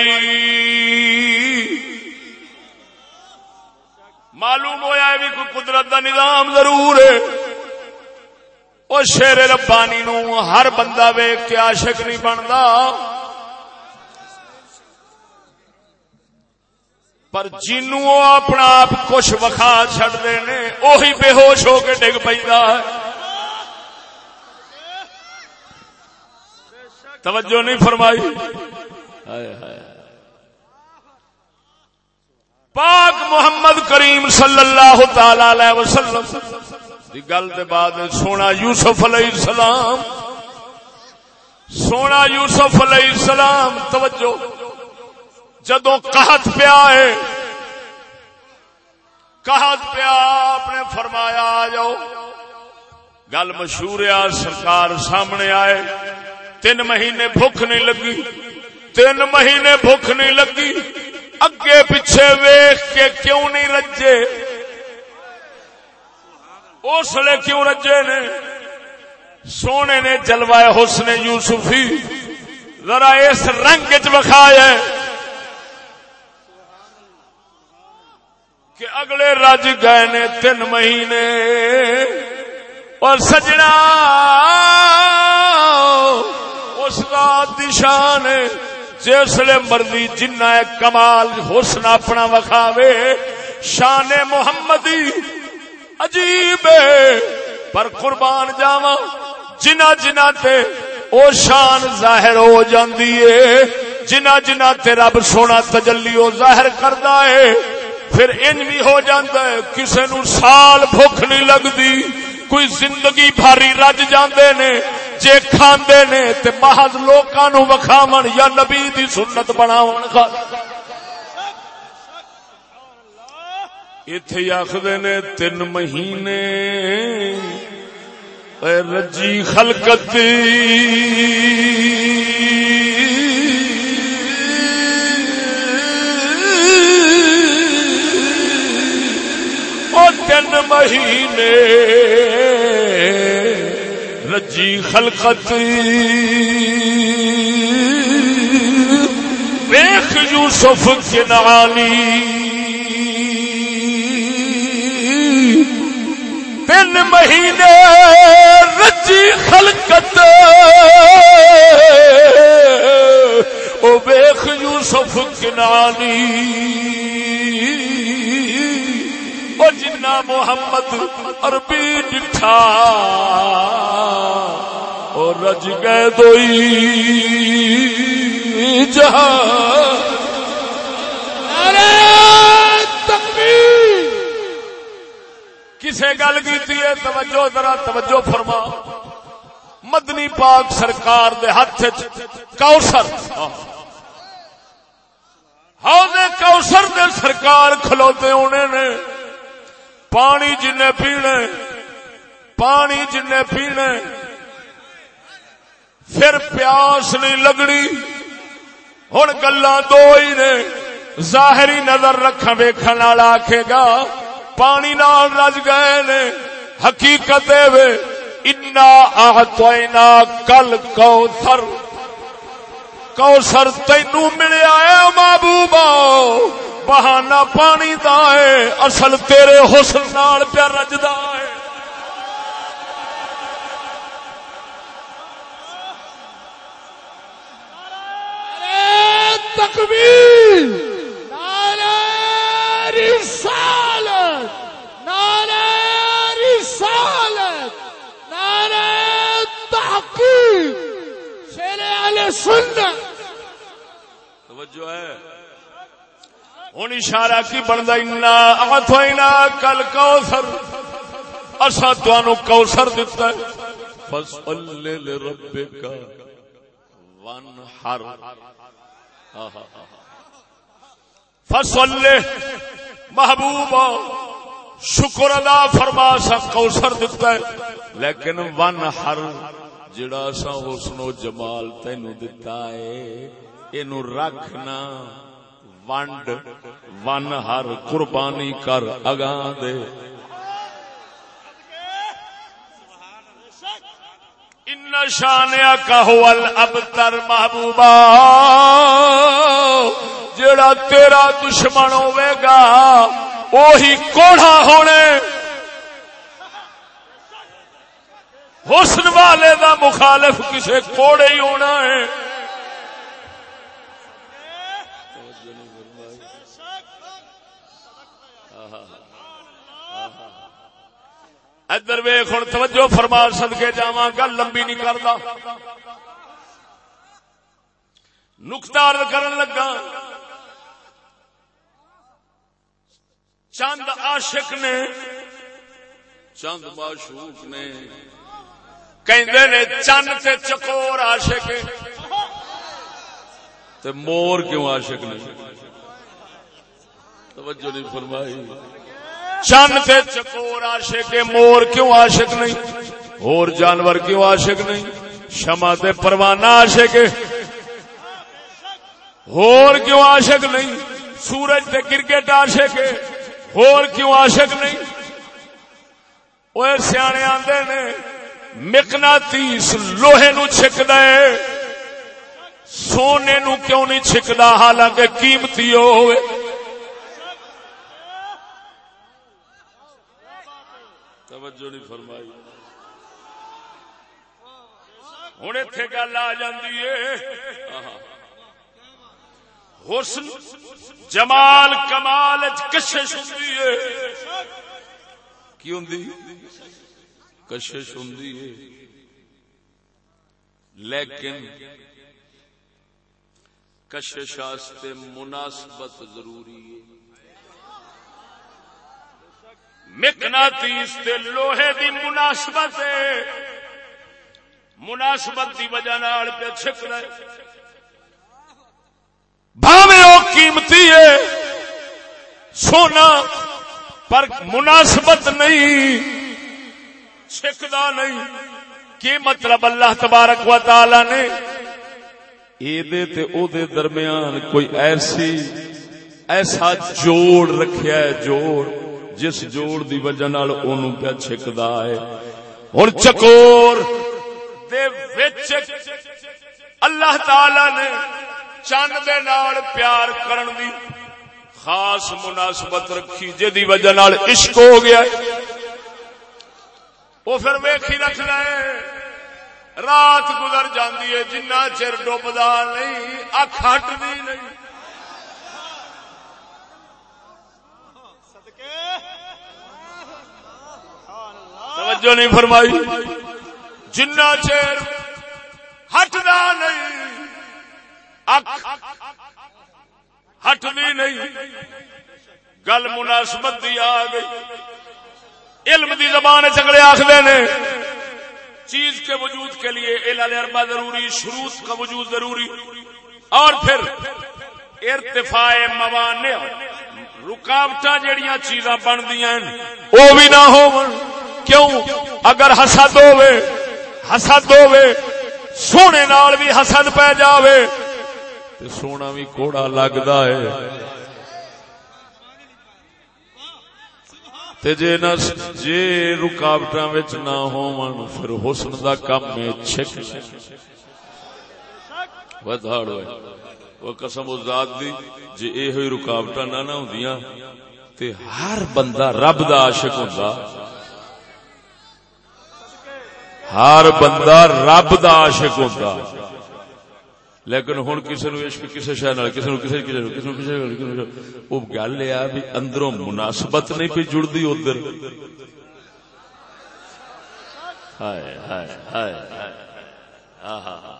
معلوم ہوا بھی کوئی قدرت کا نظام ضرور ہے۔ وہ شیر ربانی نو ہر بندہ ویگ کے عاشق نہیں بنتا پر جنو اپنا آپ کچھ وکھا چڈتے نے وہی بے ہوش ہو کے ڈگ پہ توجہ نہیں فرمائی۔ پاک محمد کریم صلی اللہ تعالی وسلم گل دے بعد سونا یوسف علیہ السلام، سونا یوسف علیہ السلام، توجہ جدو کہت پیا ہے کہت پیا، آپ نے فرمایا آ جاؤ گل مشہور آ سرکار سامنے آئے، تین مہینے بھوک نہیں لگی تین مہینے بھوک نہیں لگی۔ اگے پیچھے ویخ کے کیوں نہیں رجے؟ اس لیے کیوں رجے نے؟ سونے نے جلوائے حسن یوسفی۔ ذرا اس رنگ چکھایا کہ اگلے رج گئے نے تین مہینے۔ اور سجنا۔ اس رات دی شان جسے مرضی جنہ کمال حسن اپنا وکھاوے شان محمدی عجیب پر قربان جاوا جنہ جنہ تے او شان ظاہر ہو جاندی ہے جنہ جنہ تے رب سونا تجلی او ظاہر کردا ہے پھر ان بھی ہو جاندا ہے کسے نو سال بھوک نہیں لگدی، کوئی زندگی بھاری رج جاندے نے۔ جے کھاندے نے تے محض لوکاں نو وکھاون یا نبی دی سنت بناون کا ایتھے آخدے نے تین مہینے اے رجی خلقت او تین مہینے رجی خلقت۔ ویخ یوسف کنانی تین مہینے رجی خلقت۔ او ویخ یوسف کنانی او جنا محمد عربی ڈٹھا۔ او رج گئے دوئی جہاں۔ کسے گل کی توجہ ذرا توجہ فرما۔ مدنی پاک سرکار دے ہاتھ کوثر۔ ہاں۔ ہاں، حوض کوثر دے سرکار کھلوتے ہونے نے۔ پانی جن پینے، پانی جن پینے۔ پھر پیاس نہیں لگنی۔ ہوں گلا دو ہی نے ظاہری نظر رکھ ویکھن والا آکھے گا، پانی نال رج گئے نے۔ حقیقت وے، انا کل کوثر کوثر تینو ملیا ہے محبوبا بہانا پانی دا ہے اصل تیرے حسن نال پیا رجدا ہے نعرہ تکبیر نعرہ رسالت نعرہ رسالت نعرہ تحقیق شیر علیہ سنت توجہ ہے ہوں اشارہ کی بنتا انا آتوینا کل کوثر۔ اصا تنوع کوثر دتا ہے۔ فصل لربک وانحر۔ ہاں، ہاں، ہاں، فصل محبوب شکر ادا فرما سا کوثر دتا ہے۔ لیکن ون ہر جڑا سا حسن و جمال تینو دتا ہے، اینو رکھنا۔ ونڈ، ون ہر قربانی کر اگاں دے۔ ان شانیا کا ہول ابتر محبوبا۔ جڑا تیرا دشمن ہوے گا وہی کوڑا ہونے۔ حسن والے دا مخالف کسے کوڑے ہی ہونا ہے۔ ادھر ویخ ہوں توجہ فرما سدکے جا گل لمبی نہیں کرتا نقطار کرن لگا، چند عاشق نے، چند معشوق نے کہندے نے چند تے چکور عاشق تے مور کیوں عاشق نے؟ توجہ نہیں فرمائی۔ چند تے چکور عاشق مور کیوں عاشق نہیں؟ اور جانور کیوں عاشق نہیں؟ شمع تے پروانہ عاشق ہور کیوں عاشق نہیں؟ سورج تے کرکٹ عاشق ہور کیوں عاشق نہیں؟ وہ سیانے آندے نے مکنا تیس لوہے نو چھک دے سونے نو کیوں نہیں چھکدا؟ حالانکہ قیمتی ہوئے۔ توجہ نہیں فرمائی۔ ہوں اتے گل آ جاتی ہے۔ حسن، جمال، کمال کشش ہوتی ہے۔ کی ہوں کشش ہوں لیکن کشش مناسبت ضروری ہے مکنا تیس لوہے دی مناسبت مناسبت دی وجہ نال پہ چھک رہے بھاوے وہ قیمتی ہے۔ سونا پر مناسبت نہیں۔ چھکدا نہیں۔ کی مطلب اللہ تبارک و تعالی نے؟ اے دے تے او دے درمیان کوئی ایسی ایسا جوڑ رکھیا ہے، جوڑ۔ جس جوڑ دی وجہ نال اونوں پیا چھکدا ہے۔ ہن چکور دے وچ اللہ تعالی نے چند دے نال پیار کرن دی خاص مناسبت رکھی جی وجہ نال عشق ہو گیا وہ پھر ویکھی رکھنا ہے، رات گزر جاندی ہے، جنہ چر ڈبدا نہیں، اکھ ہٹدی نہیں صدقے سبحان اللہ توجہ نہیں فرمائی۔ جنہ چیر ہٹدا نہیں اکھ ہٹدی نہیں۔ گل مناسبت دی آ گئی۔ علم دی زبان چگڑے آخر نے، چیز کے وجود کے لیے علل اربا ضروری، شروط کا وجود ضروری۔ اور پھر ارتفاع موانع رکاوٹ جہیا چیزاں بندیاں وہ بھی نہ ہو کیوں؟ اگر حسد ہوے حسد ہوے سونے نال بھی حسد پہ جاوے، تے سونا بھی کوڑا لگتا ہے۔ تے جے نہ جے رکاوٹاں وچ نہ ہون پھر حسن دا کم میں چھک ودھاڑ ہوئے وہ قسم و ذات دی، جے اے ہوئی رکاوٹاں نہ نہ ہوندیاں، تے ہر بندہ رب دا عاشق ہوندا۔ ہر بندہ رب دا عاشق ہوندا۔ لیکن ہوں کسی نو عشق کسی شہر کسی نو کسی کسی کسی نو کسی وہ گل بھی اندروں مناسبت نہیں پہ جڑتی ادھر۔ ہائے ہائے ہائے آہا۔ ہاں، ہاں، ہاں۔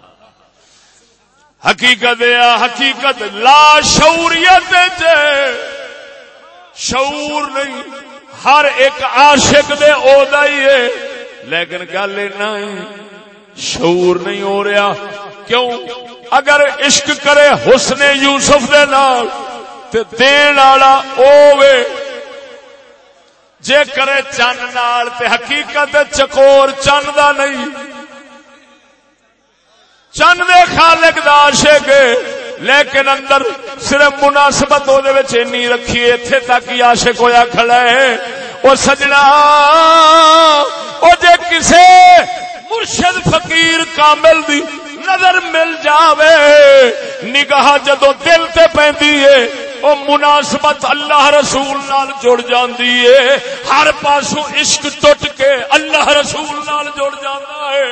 حقیقت یا حقیقت لا شعوریت شعور نہیں، ہر ایک عاشق دے اودا ہی ہے۔ لیکن گل شعور نہیں ہو رہا۔ کیوں؟ اگر عشق کرے حسن یوسف دے نال، تے دین والا اوے جے کرے چن نال، تے حقیقت چکور چن دا نہیں۔ چن دے خالق دا عاشق لیکن اندر صرف مناسبت او دے وچ انی رکھی ایتھے تک ہی عاشق ہویا کھڑا ہے۔ او سجنا، او جے کسے مرشد فقیر کامل دی نظر مل جاوے، نگاہ جدو دل تے پیندی ہے او مناسبت اللہ رسول نال جڑ جاندی ہے ہر پاسوں عشق ٹوٹ کے اللہ رسول نال جڑ جاندا ہے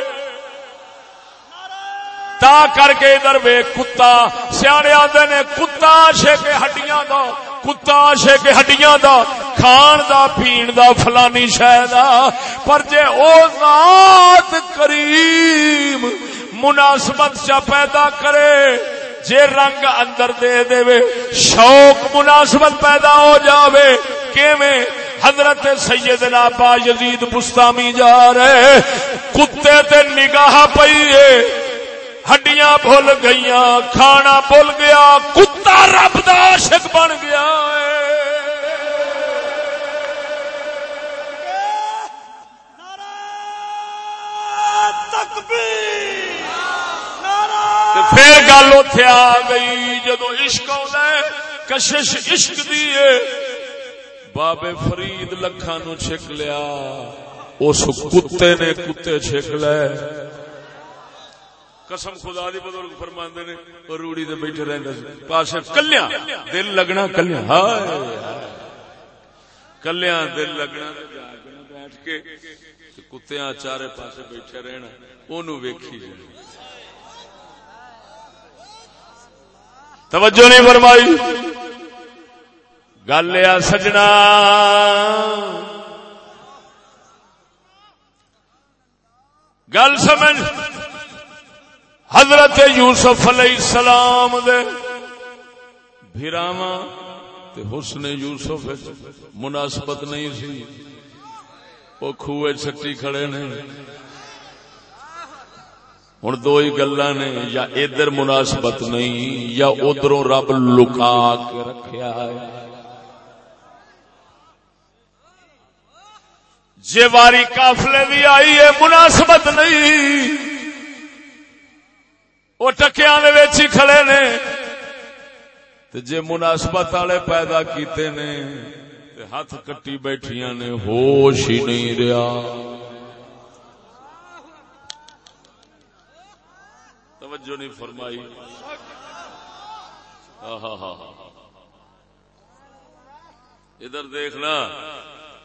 تا کر کے ادھر وے کتا سیانے آدھے نے کتا آشے کے ہڈیاں دا کتا آشے کے ہڈیاں دا، کھان دا، پین دا، فلانی شہ دا۔ پر جے او ذات کریم مناسبت چا پیدا کرے، جے رنگ اندر دے دے وے شوق مناسبت پیدا ہو جاوے۔ کیویں؟ حضرت سیدنا با یزید بستامی جا رہے۔ کتے تے نگاہ پئی ہے ہڈیاں بھول گئیاں، کھانا بھول گیا، کتا گل اتے آ گئی جدو عشق آتا کشش عشق دی بابے فرید لکھا نو چھک لیا، اس کتے نے کتے چھک لے۔ قسم خدا دی بزرگ فرماندے نے اور روڑی تے بیٹھے رہندا سی۔ پاسے کلیاں، دل لگنا کلیاں۔ ہائے ہائے۔ کلیاں دل لگنا بیٹھ کے تے کتیاں چارے پاسے بیٹھے رہنا، اونوں ویکھی جائے توجہ نہیں فرمائی۔ گل آ سجنا۔ گل سمجھ۔ حضرت یوسف علیہ السلام دے بھیراواں تے حسن یوسف مناسبت نہیں سی۔ وہ خوہ چھٹی کھڑے نے۔ ہوں دو ہی گلا نے، یا ادھر مناسبت نہیں، یا ادھر رب لکا کے رکھیا ہے۔ واری کافلے بھی آئی ہے، مناسبت نہیں۔ وہ ٹکیا ہی کھڑے نے۔ تے جے مناسبت والے پیدا کیتے نے، تے ہاتھ کٹی بیٹھیاں نے، ہوش ہی نہیں رہا توجہ نہیں فرمائی۔ ادھر دیکھنا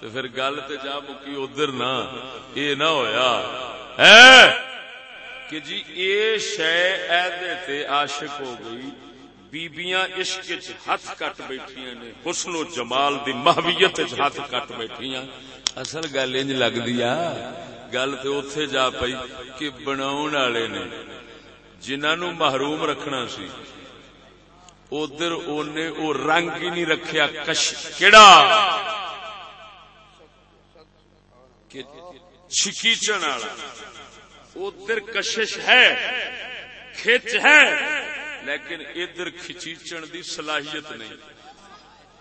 تو پھر گل تو جا مکی ادھر نہ یہ نہ ہویا۔ ہے؟ کہ جی یہ شہ عاشق ہو گئی، بیبیاں عشق ہاتھ کٹ بیٹھیاں نے، حسن و جمال دی محویت ہاتھ کٹ بیٹھیاں۔ اصل گل انج لگ دیا گل تو اتے جا پئی کہ بناؤ والے نے جنہوں محروم رکھنا سی ادھر او رنگ ہی نہیں رکھیا کش کیڑا؟ چکیچن والا۔ ادھر کشش ہے کھچ ہے لیکن ادھر کھچیچن دی صلاحیت نہیں۔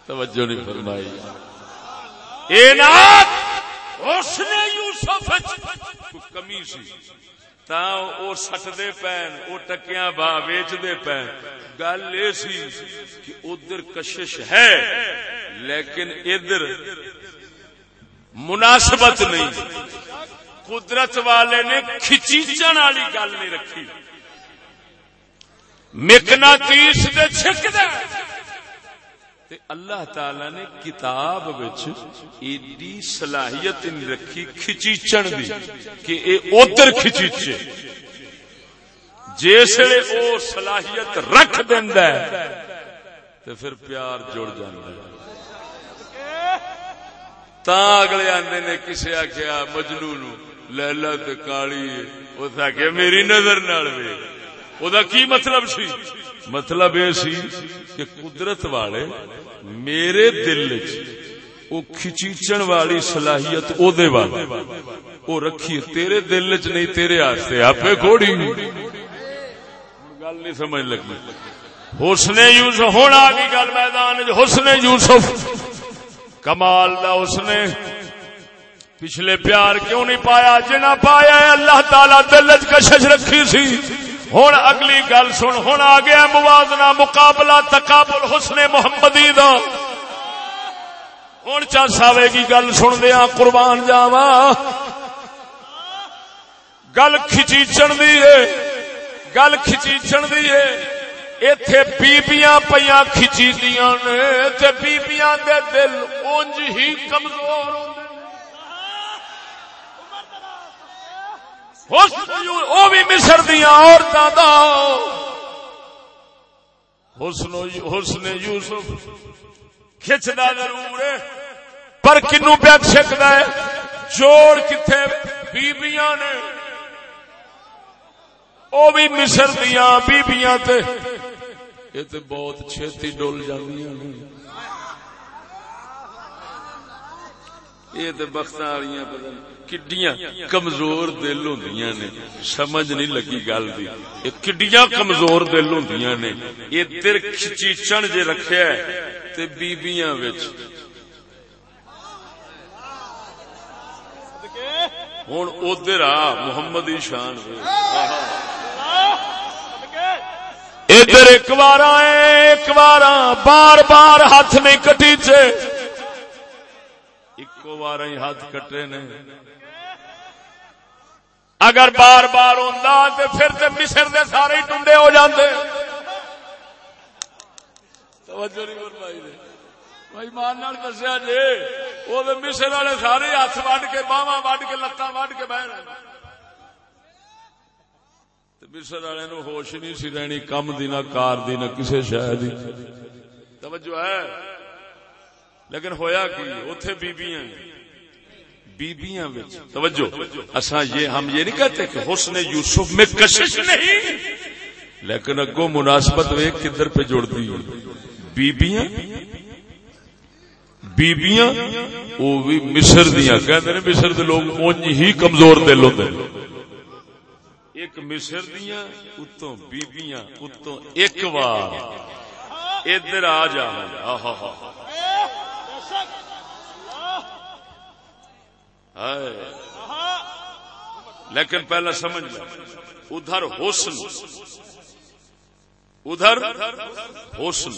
توجہ نہیں فرمائی۔ اے نات اس نے یوسف کمی سی؟ سٹتے پین وہ ٹکیا با ویچتے پین گل یہ سی کہ ادھر کشش ہے لیکن ادھر مناسبت نہیں قدرت والے نے کھچیچن والی گل نہیں رکھی مکنا تیس چھک دے تے اللہ تعالی نے کتاب ایڈی صلاحیت رکھی، کھچیچن دی کہ اے ادھر کھچیچے۔ جس او صلاحیت رکھ دینا تو پھر پیار جڑ جانا تا اگلے آدھے نے کسی آخیا مجنو نو لیلا تے کالی۔ اس آخیا میری نظر نال وہ کی مطلب سی؟ مطلب یہ سی کہ قدرت والے میرے دل وہ کھچیچن والی صلاحیت او دے وہ رکھی تیرے دل چ نہیں، تیرے آستے آپ گھوڑی گل نہیں سمجھ لگی۔ حسن یوسف ہونا آگی گل میدان حسن یوسف، کمال دا اس نے پچھلے پیار کیوں نہیں پایا؟ جنا پایا اللہ تعالی دل کشش رکھی سی۔ ہوں اگلی گل سن ہوں آ گیا موازنہ مقابلہ تقابل حسن محمدی دا۔ ہوں چس آئے گی گل سن دیا قربان جاوا گل کھچیچن دی ہے، گل کھچیچن دی ہے۔ اتے بیبیاں پیاں کھچی دیا نے بیبیاں دے دل اونج ہی کمزور ہوں وہ بھی مصر دیا عورتوں کا حسن حسن یوسف کھچتا ضرور ہے۔ پر کنو پیا چکتا ہے؟ جوڑ کتنے بیبیاں نے۔ وہ بھی مصر دیا بیبیاں تے۔ یہ تے بہت چھتی ڈول جاندیاں نے۔ یہ تے بخت والی پتہ نہیں۔ کڈیاں کمزور دل ہوں نے سمجھ نہیں لگی گل کی کڈیاں کمزور دل ہوں نے یہ دل کھچیچن جے رکھیا ہے تے بیبیاں وچ ہوں ادھر آ محمد شان ادھر ایک بار ایک بار بار بار ہاتھ نہیں کٹی چ ایک بار ہی ہاتھ کٹے نے اگر بار بار تو پھر تو مصر دے سارے ٹنڈے ہو جاندے۔ بھائی مان دسیا جی وہ مصر والے سارے ہاتھ وڈ کے باہواں وڈ کے، لتاں وڈ کے بہ رہے مصر والے نو ہوش نہیں سی رہنی، کم دی نہ کار دی نہ کسی شہر دی۔ توجہ ہے۔ لیکن ہویا کی؟ اتے بیبیاں بیبیاں توجہ۔ اصا یہ ہم یہ نہیں کہتے کہ حسن یوسف میں کشش نہیں، لیکن اگو مناسبت وے کدھر پہ جوڑ دی۔ بیبیاں؟ بیبیاں؟ وہ بھی مصر دیا کہتے ہیں مصر دے لوگ اونج ہی کمزور دل ہوتے ایک مصر دیا اتوں بیبیاں، اتوں ایک بار ادھر آ جا۔ ہائے لیکن پہلا سمجھ لو ادھر حسن۔ ادھر حسن۔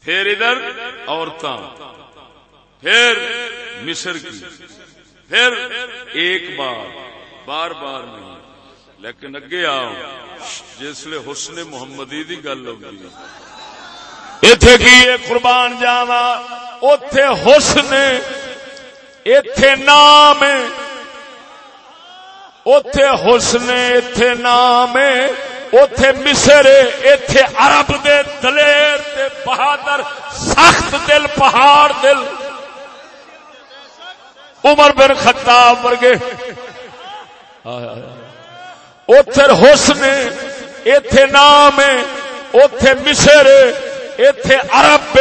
پھر ادھر عورتاں۔ پھر مصر کی۔ پھر ایک بار۔ بار بار نہیں۔ لیکن اگے آؤ۔ جسے حسن محمدی دی گل ہوگی اتے کی قربان جاوا اتے حسن اتے نام اتے حسن اتے نام اتے مصر اتے عرب دے دلیر تے بہادر، سخت دل، پہاڑ دل۔ عمر بن خطاب ورگے۔ اتے حسن اتے نام اتے مصر اتے عرب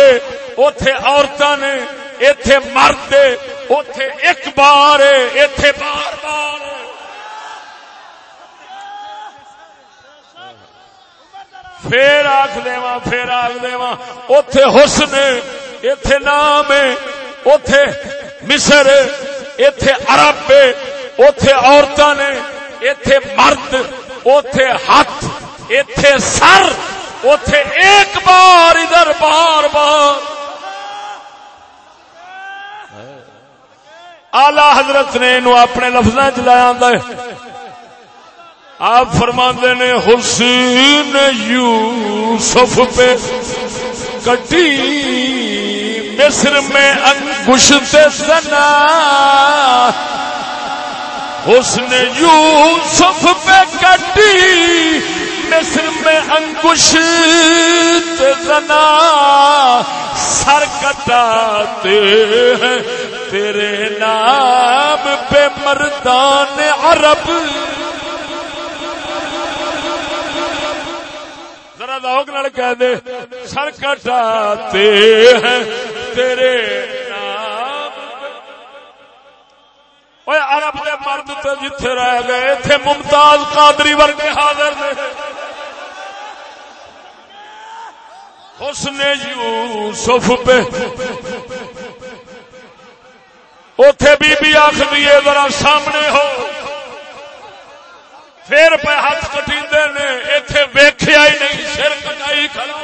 اتے عورتوں نے اتے مرد اتے ایک بار اتے بار بار پھر آخ دوا پھر آخ دوا اتے حسن اتے نام اتے مصر اتے عرب اتے عورتوں نے اتے مرد اتے ہاتھ اتے سر اتے ایک بار، ادھر بار بار۔ آلہ حضرت نے انہوں اپنے لفظ چلایا آپ فرما نے حسین یوسف پہ کٹی مصر میں انگشت سنا حسن یوسف پہ کٹی مصر میں انگش سنا سر کٹاتے ہیں۔ تیرے نام پہ مردان عرب۔ ذرا دوگ نال کہہ دے سر کٹاتے ہیں۔ تیرے نام اوے عرب دے مرد تے جتھے رہ گئے تھے ممتاز قادری ورگے حاضر نے۔ حسن یوسف پہ۔ اوتھے بی بی آخری ذرا سامنے ہو۔ پھر پہ ہاتھ کٹی نے اتے ویخیا ہی نہیں، سر کٹائی کھڑا۔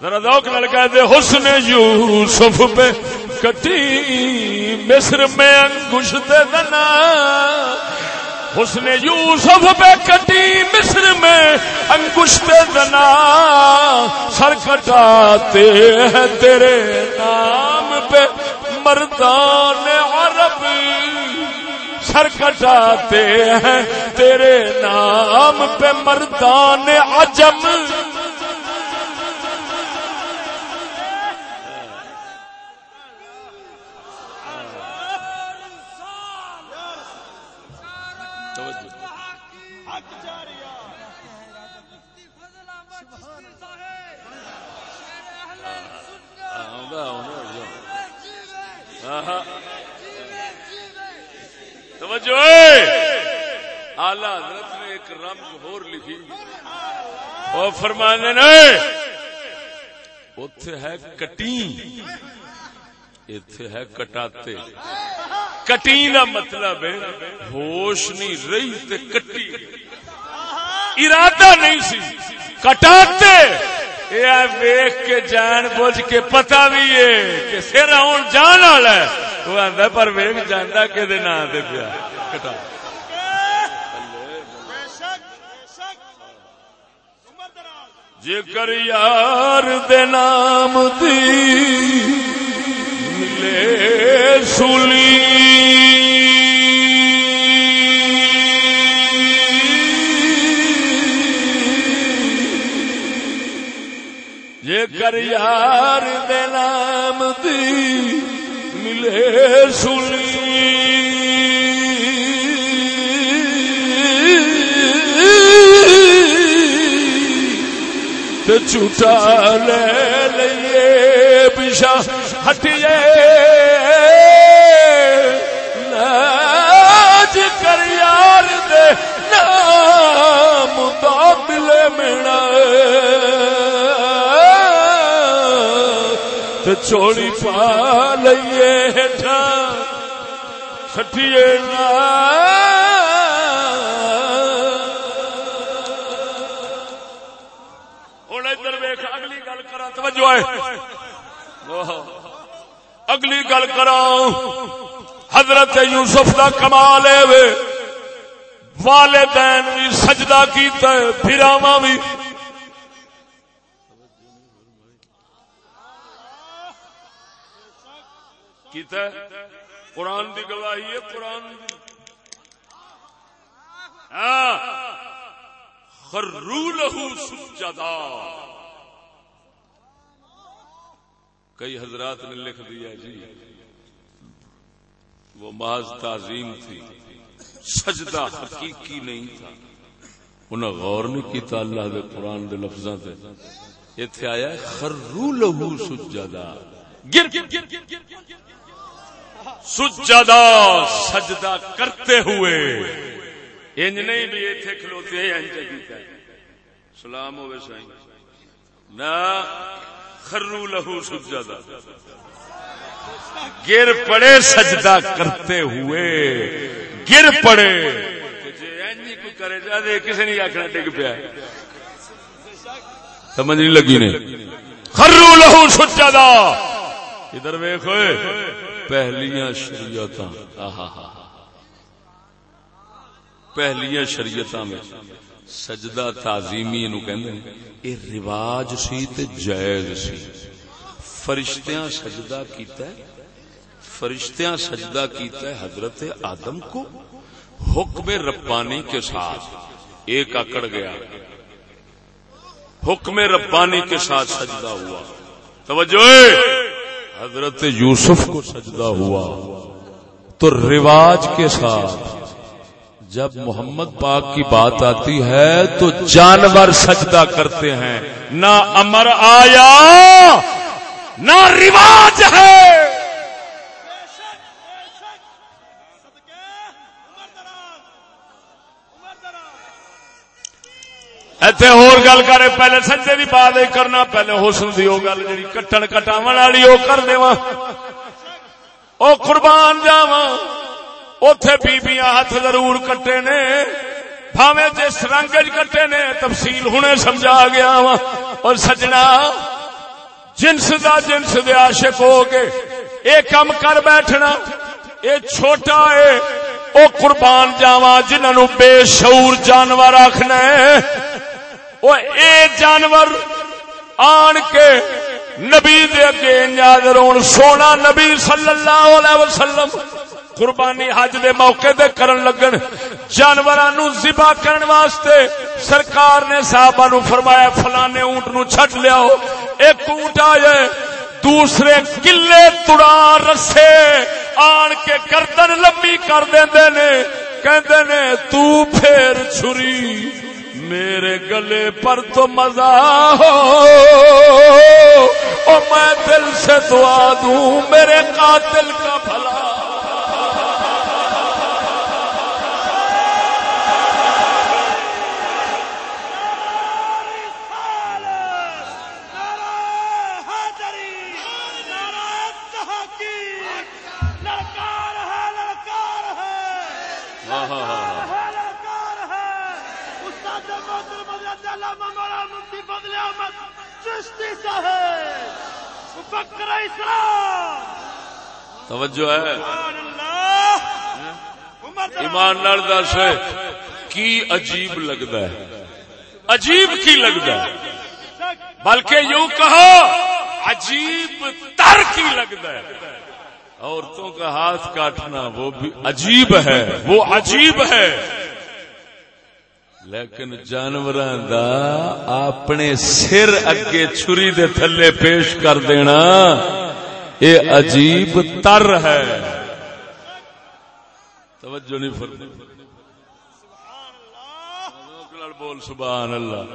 ذرا دوک نال کہہ دے، حسن یوسف پہ کٹی مصر میں انگوش دنا۔ حسن یوسف پہ کٹی مصر میں انگوش پہ دنا سر کٹاتے ہیں تیرے نام پہ مردان عرب سر کٹاتے ہیں تیرے نام پہ مردان عجم توجہ آلہ حضرت نے ایک رمز ہور لکھی۔ اور فرمانے نے اتے ہے کٹی اتے ہے کٹاتے۔ کٹی کا مطلب ہے، ہوش نہیں رہی تے کٹی۔ ارادہ نہیں سی۔ کٹاتے۔ یہ ویخ کے جان بوجھ کے پتا بھی ہے کہ سر آن جان والا ہے۔ وہ آتا پر ویگ جانا کہ نام دے پیا۔ کٹا جکر یار دے نام دی، ملے سولی۔ جے یار دے نام دی ملے سنی۔ جھوٹا لے لئیے پشا ہٹیے۔ چوڑی پا لئیے ہیٹھا چھٹیے نا ہوں ادھر ویخ اگلی گل کرا توجہ ہے۔ اگلی گل کرا حضرت یوسف دا کمال ہے والدین بھی سجدہ کیتا ہے پھراواں بھی کیتا ہے۔ قرآن دی گواہی ہے، قرآن دی۔ خرو لہو سجدا۔ کئی حضرات نے لکھ دیا جی وہ محض تعظیم تھی۔ سجدہ حقیقی نہیں تھا۔ انہیں غور نہیں کیتا اللہ دے قرآن دے لفظاں تے۔ ایتھے آیا ہے، خرو لہو سجدا۔ گر گر گر گر گر گر۔ سجدہ سجدہ کرتے ہوئے۔ انج نہیں بھی ایتھے کھلوتے انج کیتا سلام ہوے سائیں۔ نہ خرو لہو سجدہ۔ گر پڑے، سجدہ کرتے ہوئے۔ گر پڑے۔ کوئی کرے، جا کسی نہیں آخنا ڈگ پیا۔ سمجھ نہیں لگی نے۔ خرو لہو سجدہ۔ ادھر ویخ پہلیاں شریعت پہلیاں شریعت میں سجدہ تعظیمی نو کہندے اے رواج سی تے جائز سی۔ فرشتیاں سجدہ کیتا ہے۔ فرشتیاں سجدہ کیتا ہے حضرت آدم کو حکم ربانی کے ساتھ۔ ایک اکڑ گیا۔ حکم ربانی کے ساتھ سجدہ ہوا۔ توجہ! حضرت یوسف کو سجدہ ہوا تو رواج کے ساتھ جب محمد پاک کی بات آتی ہے تو جانور سجدہ کرتے ہیں۔ نہ امر آیا، نہ رواج ہے۔ ایتھے ہور گل کرے، پہلے سجدے دی بات کرنا، پہلے حسن دی او گل جڑی کٹن کٹاون والی او کر دیواں۔ او قربان جاواں۔ اوتھے بیبیاں ہاتھ ضرور کٹے نے۔ بھاوے جس رنگ وچ کٹے نے، تفصیل ہنے سمجھا گیا وا اور سجنا، جنس دا جنس دے عاشق ہو کے اے کم کر بیٹھنا۔ اے چھوٹا ہے او قربان جاواں جنہاں نو بے شعور جانور آکھنا ہے۔ وہ اے جانور، آن کے نبی دے اگے نادر ہون سونا نبی صلی اللہ علیہ وسلم قربانی حج دے موقع دے کرن لگن جانوراں نو ذبح کرن واسطے سرکار نے صحابہ نو فرمایا، فلانے اونٹ نو چھٹ لیاؤ، ایک اونٹ آئے، دوسرے کلے تڑا رسے، آن کے گردن لمبی کر دیندے نے، کہندے نے، تو پھر چھری۔ میرے گلے پر تو مزہ ہو۔ او میں دل سے دعا دوں، میرے قاتل کا بھلا۔ توجہ ہے۔ ایمان لال دس کی عجیب لگتا ہے؟ عجیب کی لگتا ہے؟ بلکہ یوں کہو عجیب تر کی لگتا ہے۔ عورتوں کا ہاتھ کاٹنا وہ بھی عجیب ہے وہ عجیب ہے۔ لیکن جانور اپنے سر اگے چھری دے تھلے پیش کر دینا یہ عجیب تر ہے۔ توجہ نہیں فرمائی۔ بول سبحان اللہ۔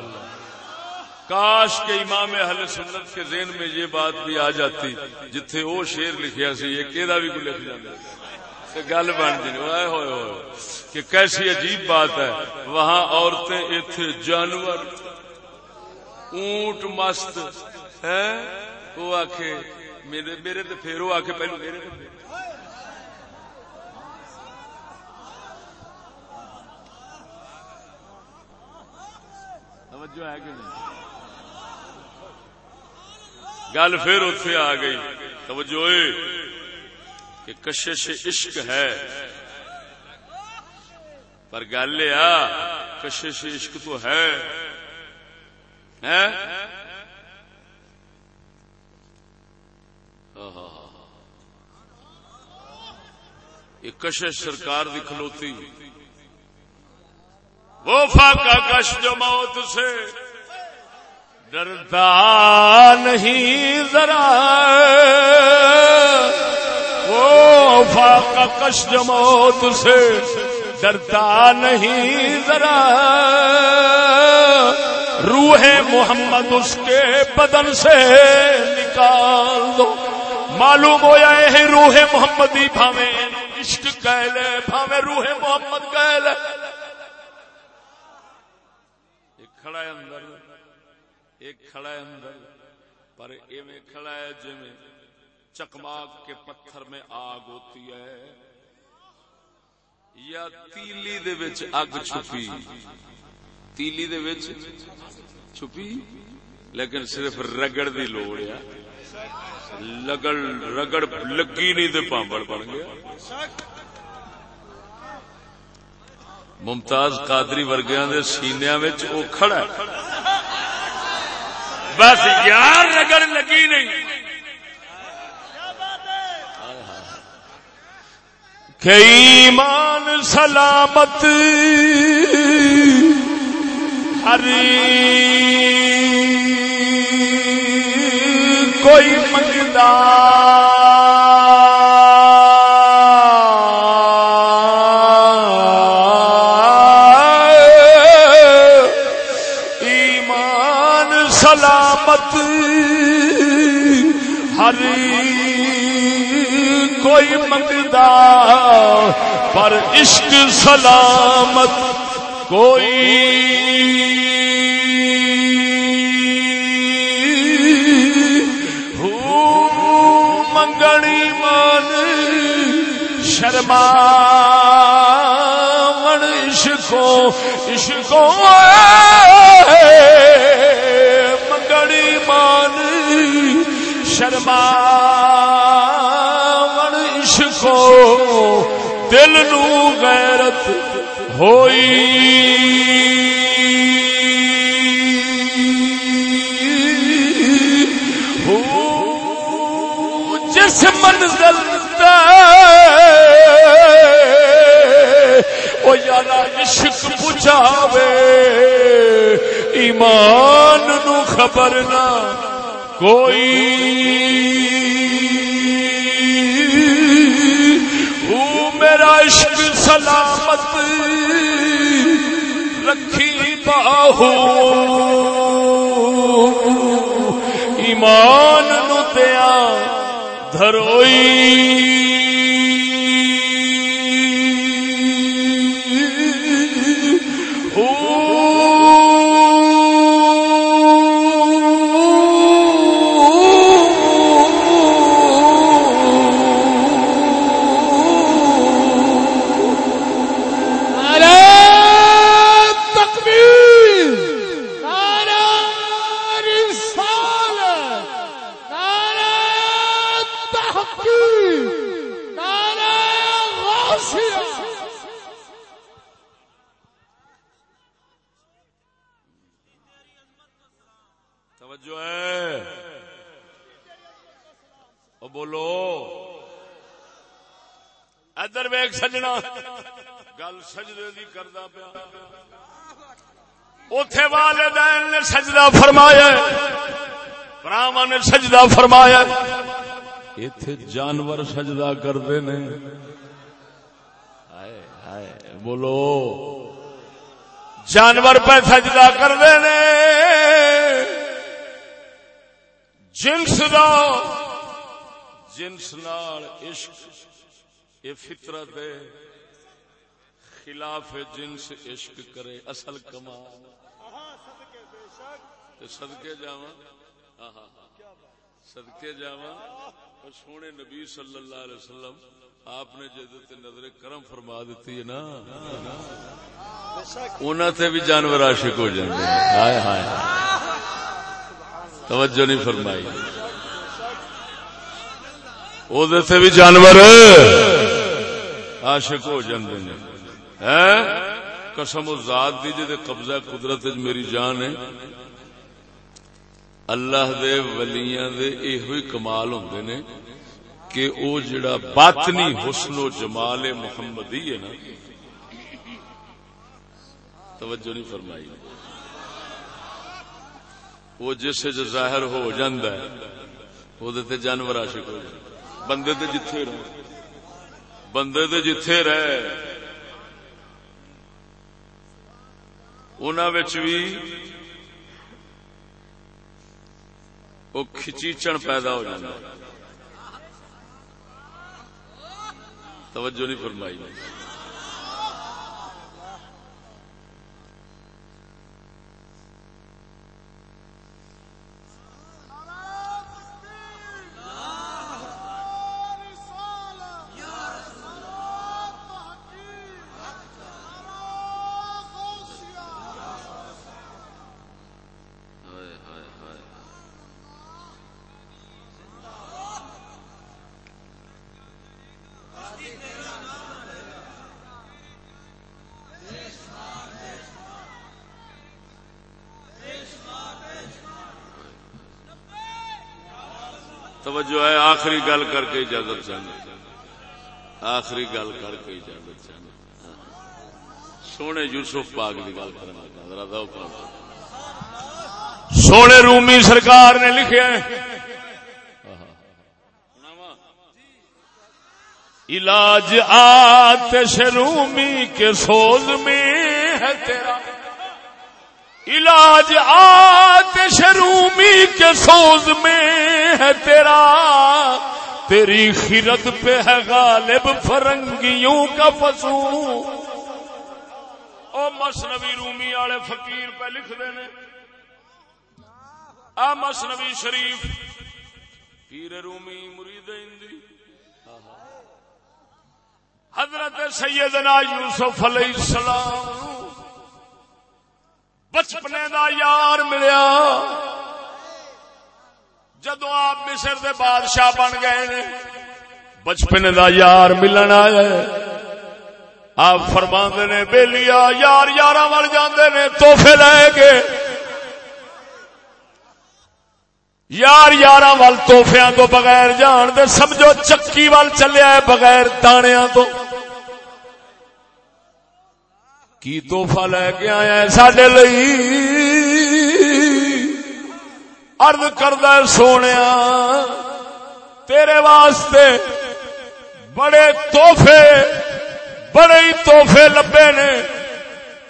کاش کے امام اہل سنت کے ذہن میں یہ بات بھی آ جاتی، جتھے وہ شیر لکھیا سی، یہ کہدا بھی کوئی لکھ جاتا گل بن جی ہوئے ہوئے ہوئے۔ کہ کیسی عجیب بات ہے، وہاں عورتیں ایتھے جانور، اونٹ مست ہے وہ آخ میرے میرے تے پھیرو آ کے پہلو میرے توجہ ہے کہ نہیں؟ گل پھر اتنے آ گئی۔ توجہ کہ کشش عشق ہے۔ پر گل یہ کشش عشق تو ہے۔ یہ کشش سرکار دی کھلوتی۔ وہ فاقہ کش جو موت سے ڈرتا نہیں ذرا۔ وہ فاقہ کش جو موت سے ڈرتا نہیں ذرا۔ روح محمد اس کے بدن سے نکال دو۔ معلوم ہو جائے روح محمدی بھاوے عشق کہہ لے، بھاوے روح محمد کہہ لے۔ ایک کھڑا ہے اندر، ایک کھڑا ہے اندر، پر ایویں کھڑا ہے جی چکماگ کے پتھر میں آگ ہوتی ہے۔ یا تیلی دے وچ اگ چھپی؟ تیلی دے وچ چھپی؟ لیکن صرف رگڑ دی لوڑ ہے۔ لگڑ رگڑ لگی نہیں تے پامبڑ بن گیا۔ ممتاز قادری ورگیاں دے سینیاں وچ او کھڑا ہے۔ بس یار، رگڑ لگی نہیں۔ کہ ایمان سلامت ہری کوئی منگدا سلامت ہری کوئی پر عشق سلامت کوئی منگنی مان شرما من عشقو عشقو منگنی مان شرما دل نو غیرت ہوئی۔ جس منزل تے او یارا عشق پچاوے ایمان نو خبر نہ کوئی۔ میرا عشق سلامت رکھی باہو۔ ایمان نو دیا دھروئی۔ سجدے دی کردا پیا۔ اوتھے والدین نے سجدہ فرمایا براہما نے سجدہ فرمایا ایتھے جانور سجدہ کردے نے۔ ہائے ہائے بولو۔ جانور پہ سجدہ کردے نے۔ جنس دا۔ جنس نال عشق یہ فطرت ہے۔ خلاف جنس عشق کرے اصل صدقے جاواں؟ صدقے جاوا اور سونے نبی صلی اللہ علیہ وسلم آپ نے جد نظر کرم فرما دیتی ہے نا۔ انہوں تے بھی جانور عاشق ہو جاندے ہیں۔ ہائے ہائے۔ توجہ نہیں فرمائی۔ او دے تے بھی جانور عاشق ہو جاندے ہیں۔ قسم و ذات دی جے قبضہ قدرت وچ میری جان ہے۔ اللہ دے ولیاں دے اے ہوئی کمال ہوندے نے کہ او جڑا باطنی حسن و جمال محمدی ہے نا۔ توجہ نہیں فرمائی۔ وہ جس جو ظاہر ہو جاندہ ہے وہ دیتے جانور عاشق ہو جاندہ بندے دے جتھے رہے بندے دے جتھے رہے انہاں وچ بھی وہ کھچیچن پیدا ہو جاتا توجہ نہیں فرمائی توجہ ہے، آخری گل کر کے اجازت چاہیے آخری گل کر کے اجازت چاہیے سونے یوسف پاک کی گل کرنا سونے رومی سرکار نے لکھے علاج آتش رومی کے سوز میں ہے تیرا۔ علاج آتش رومی کے سوز میں ہے تیرا، تیری خیرت پہ ہے غالب فرنگیوں کا فسو او مسنوی رومی والے فقیر پہ لکھ دینے آ مسنوی شریف، پیر رومی مرید اندی۔ حضرت سیدنا یوسف علیہ السلام۔ بچپنے دا یار ملیا۔ جدو آپ مصر دے بادشاہ بن گئے نے بچپنے دا یار ملن آیا آپ فرما نے بےلیا یار یار مر جاندے نے توحفے لے کے۔ یار یار وال توحفیا تو بغیر جان دے، سمجھو چکی وال چلیا ہے بغیر دانیا تو۔ کی توحفہ لے کے آیا سڈے ارد کرد سونے تیرے واسطے بڑے توحفے بڑے ہی توحفے لبے نے،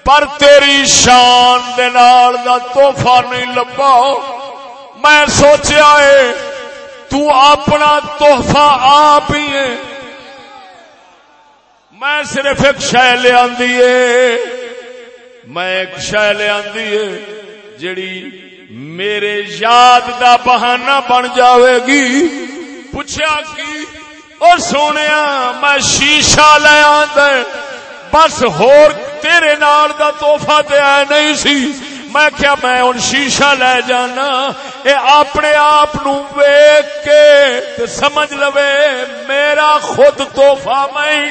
پر تیری شان دے نال دا توحفہ نہیں لبا۔ میں سوچیا ہے، تو اپنا تحفہ آپ ہی ہے۔ میں صرف ایک شہ لیا میں ایک شہ لیا جڑی میرے یاد دا بہانہ بن جاوے گی۔ پوچھا کی؟ اور سونے میں شیشہ لے آدھا بس ہور تیرے نال دا توحفہ دیا نہیں سی۔ میں کیا میں ان شیشہ لے جانا۔ اے اپنے آپ ویک کے سمجھ لو میرا خود توحفہ میں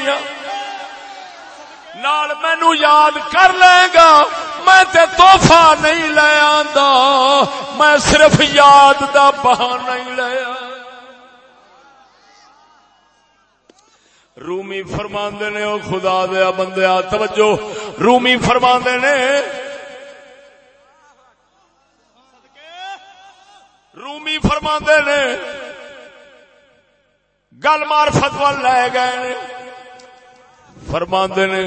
نال مینو یاد کر لے گا۔ میں تے توحفہ نہیں لے آندا، میں صرف یاد دا بہانہ نہیں لیا رومی فرماندے نے، او خدا دیا بندیا توجہ۔ رومی فرماندے نے، رومی فرماندے نے، گل مار فتوال لے گئے فرما نے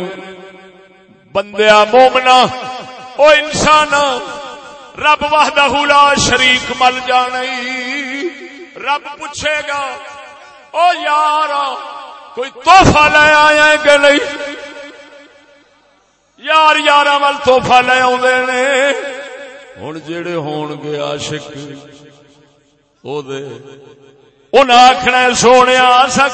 بندیا مومنا او انسان، رب وحدہ لا شریک مل جانی رب پوچھے گا، او یار، کوئی توحفہ لے آیا ہے کہ نہیں؟ یار یار ول توحفہ لے آدھے نے۔ ہوں جڑے ہون گے عاشق، او دے۔ ان آخنا سونے اصا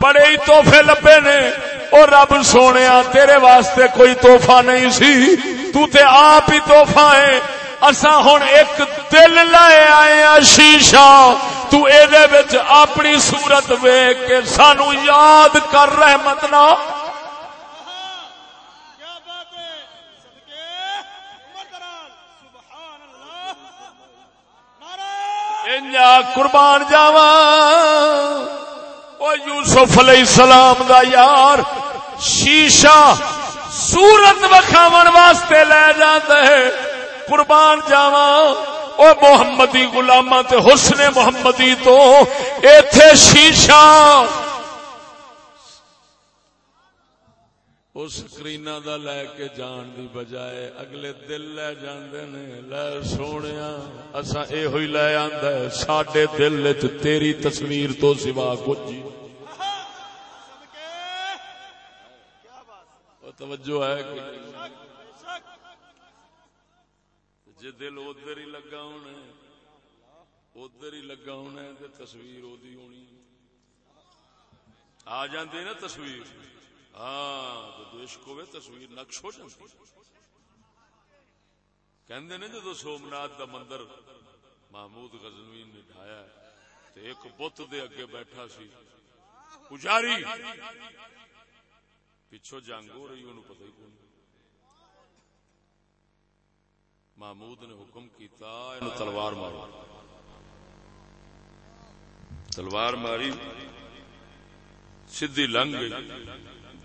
بڑے ہی توحفے لبے نے۔ اور رب سونے تیرے واسطے کوئی توحفہ نہیں سی۔ تو تے آپ ہی توحفہ ہے اسا ہن ایک دل لائے آئے ہیں شیشہ۔ تو اے دے وچ اپنی صورت ویکھ کے سانو یاد کر رحمت نہ۔ قربان جاوا او یوسف علیہ السلام دا یار۔ شیشہ سورت وکھاون واسطے لے جاندا ہے۔ قربان جاوا او محمدی غلاماں تے حسن محمدی تو ایتھے شیشہ۔ اس سکرینا دا لے کے جان دی بجائے اگلے دل لے جاندے نے۔ لے سونیا اسا اے ہوئی لے آندا ہے۔ ساڈے دل وچ تیری تصویر تو سوا کچھ توجہ ہے کہ نہیں؟ دل ادھر ہی لگا ہونا ادھر ہی لگا ہونا ہے تصویر اودی ہونی آ جاندی نا تصویر؟ ہاں جدو عشق ہوئے تصویر نقش ہو جاتی کہندے نے جدو سومناتھ دا مندر محمود غزنوی نے ڈھایا، تے ایک بت دے اگے بیٹھا سی۔ پجاری! پچھو جنگ ہو رہی انہوں پتہ ہی کون محمود نے حکم کیتا اینو تلوار مارو تلوار ماری، سیدھی لنگ گئی۔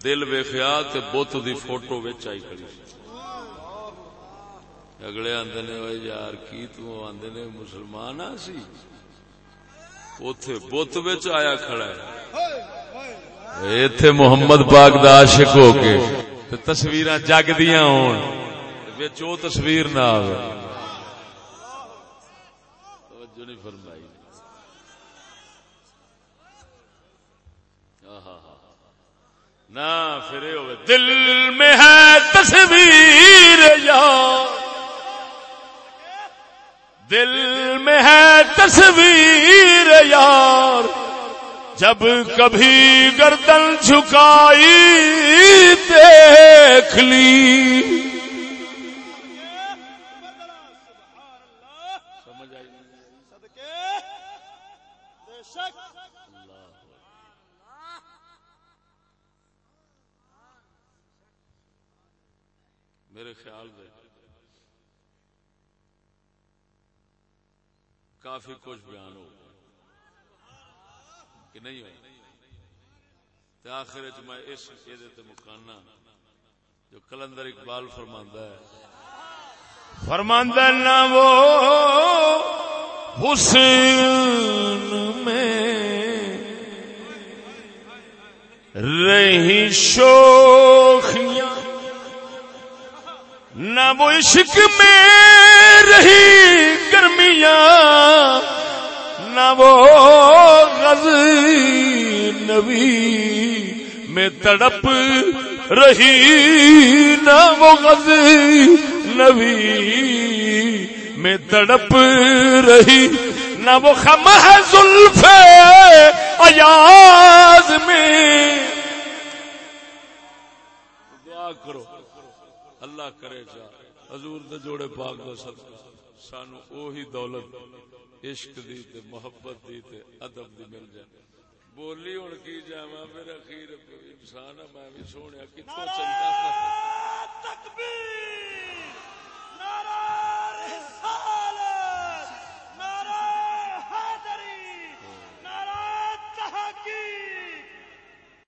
دل ویخیا تے بت دی فوٹو وچ آئی کھڑی۔ اگلے آندے نے اوے یار کی تو؟ آندے نے مسلمان آ سی۔ اوتھے بت وچ آیا کھڑا ہے۔ ایتھے محمد پاک دا عاشق ہو کے تے تصویراں جگ دیاں ہون۔ وچ او تصویر نہ آوے توجہ نہیں فرمائی۔ نہ پھر یہ ہوئے، دل میں ہے تصویر یار دل میں ہے تصویر یار۔ جب کبھی گردن جھکائی دیکھ لی۔ سمجھ آئی میرے خیال میں کافی کچھ بیان ہو نہیں ہو تے آخر چ میں اس یہ مکانا جو کلندر اقبال فرماندہ ہے۔ فرماندہ نہ وہ حسن میں رہی شوخیاں۔ نہ وہ عشق میں رہی گرمیاں۔ نہ وہ غز نبی میں تڑپ رہی، نہ وہ غز نبی میں تڑپ رہی، نہ وہ خم ہے زلف ایاز میں۔ دعا کرو، اللہ کرے گا حضور دے جوڑے پاک دا صدقہ سانو اوہی دولت عشق دی تے محبت دی تے ادب دی مل جائے۔ بولی ہوں کی جاوا پھر اخیر انسان میں بھی سونے کتوں چنگا تکبیر! نعرہ حیدری! نعرہ تحقیق!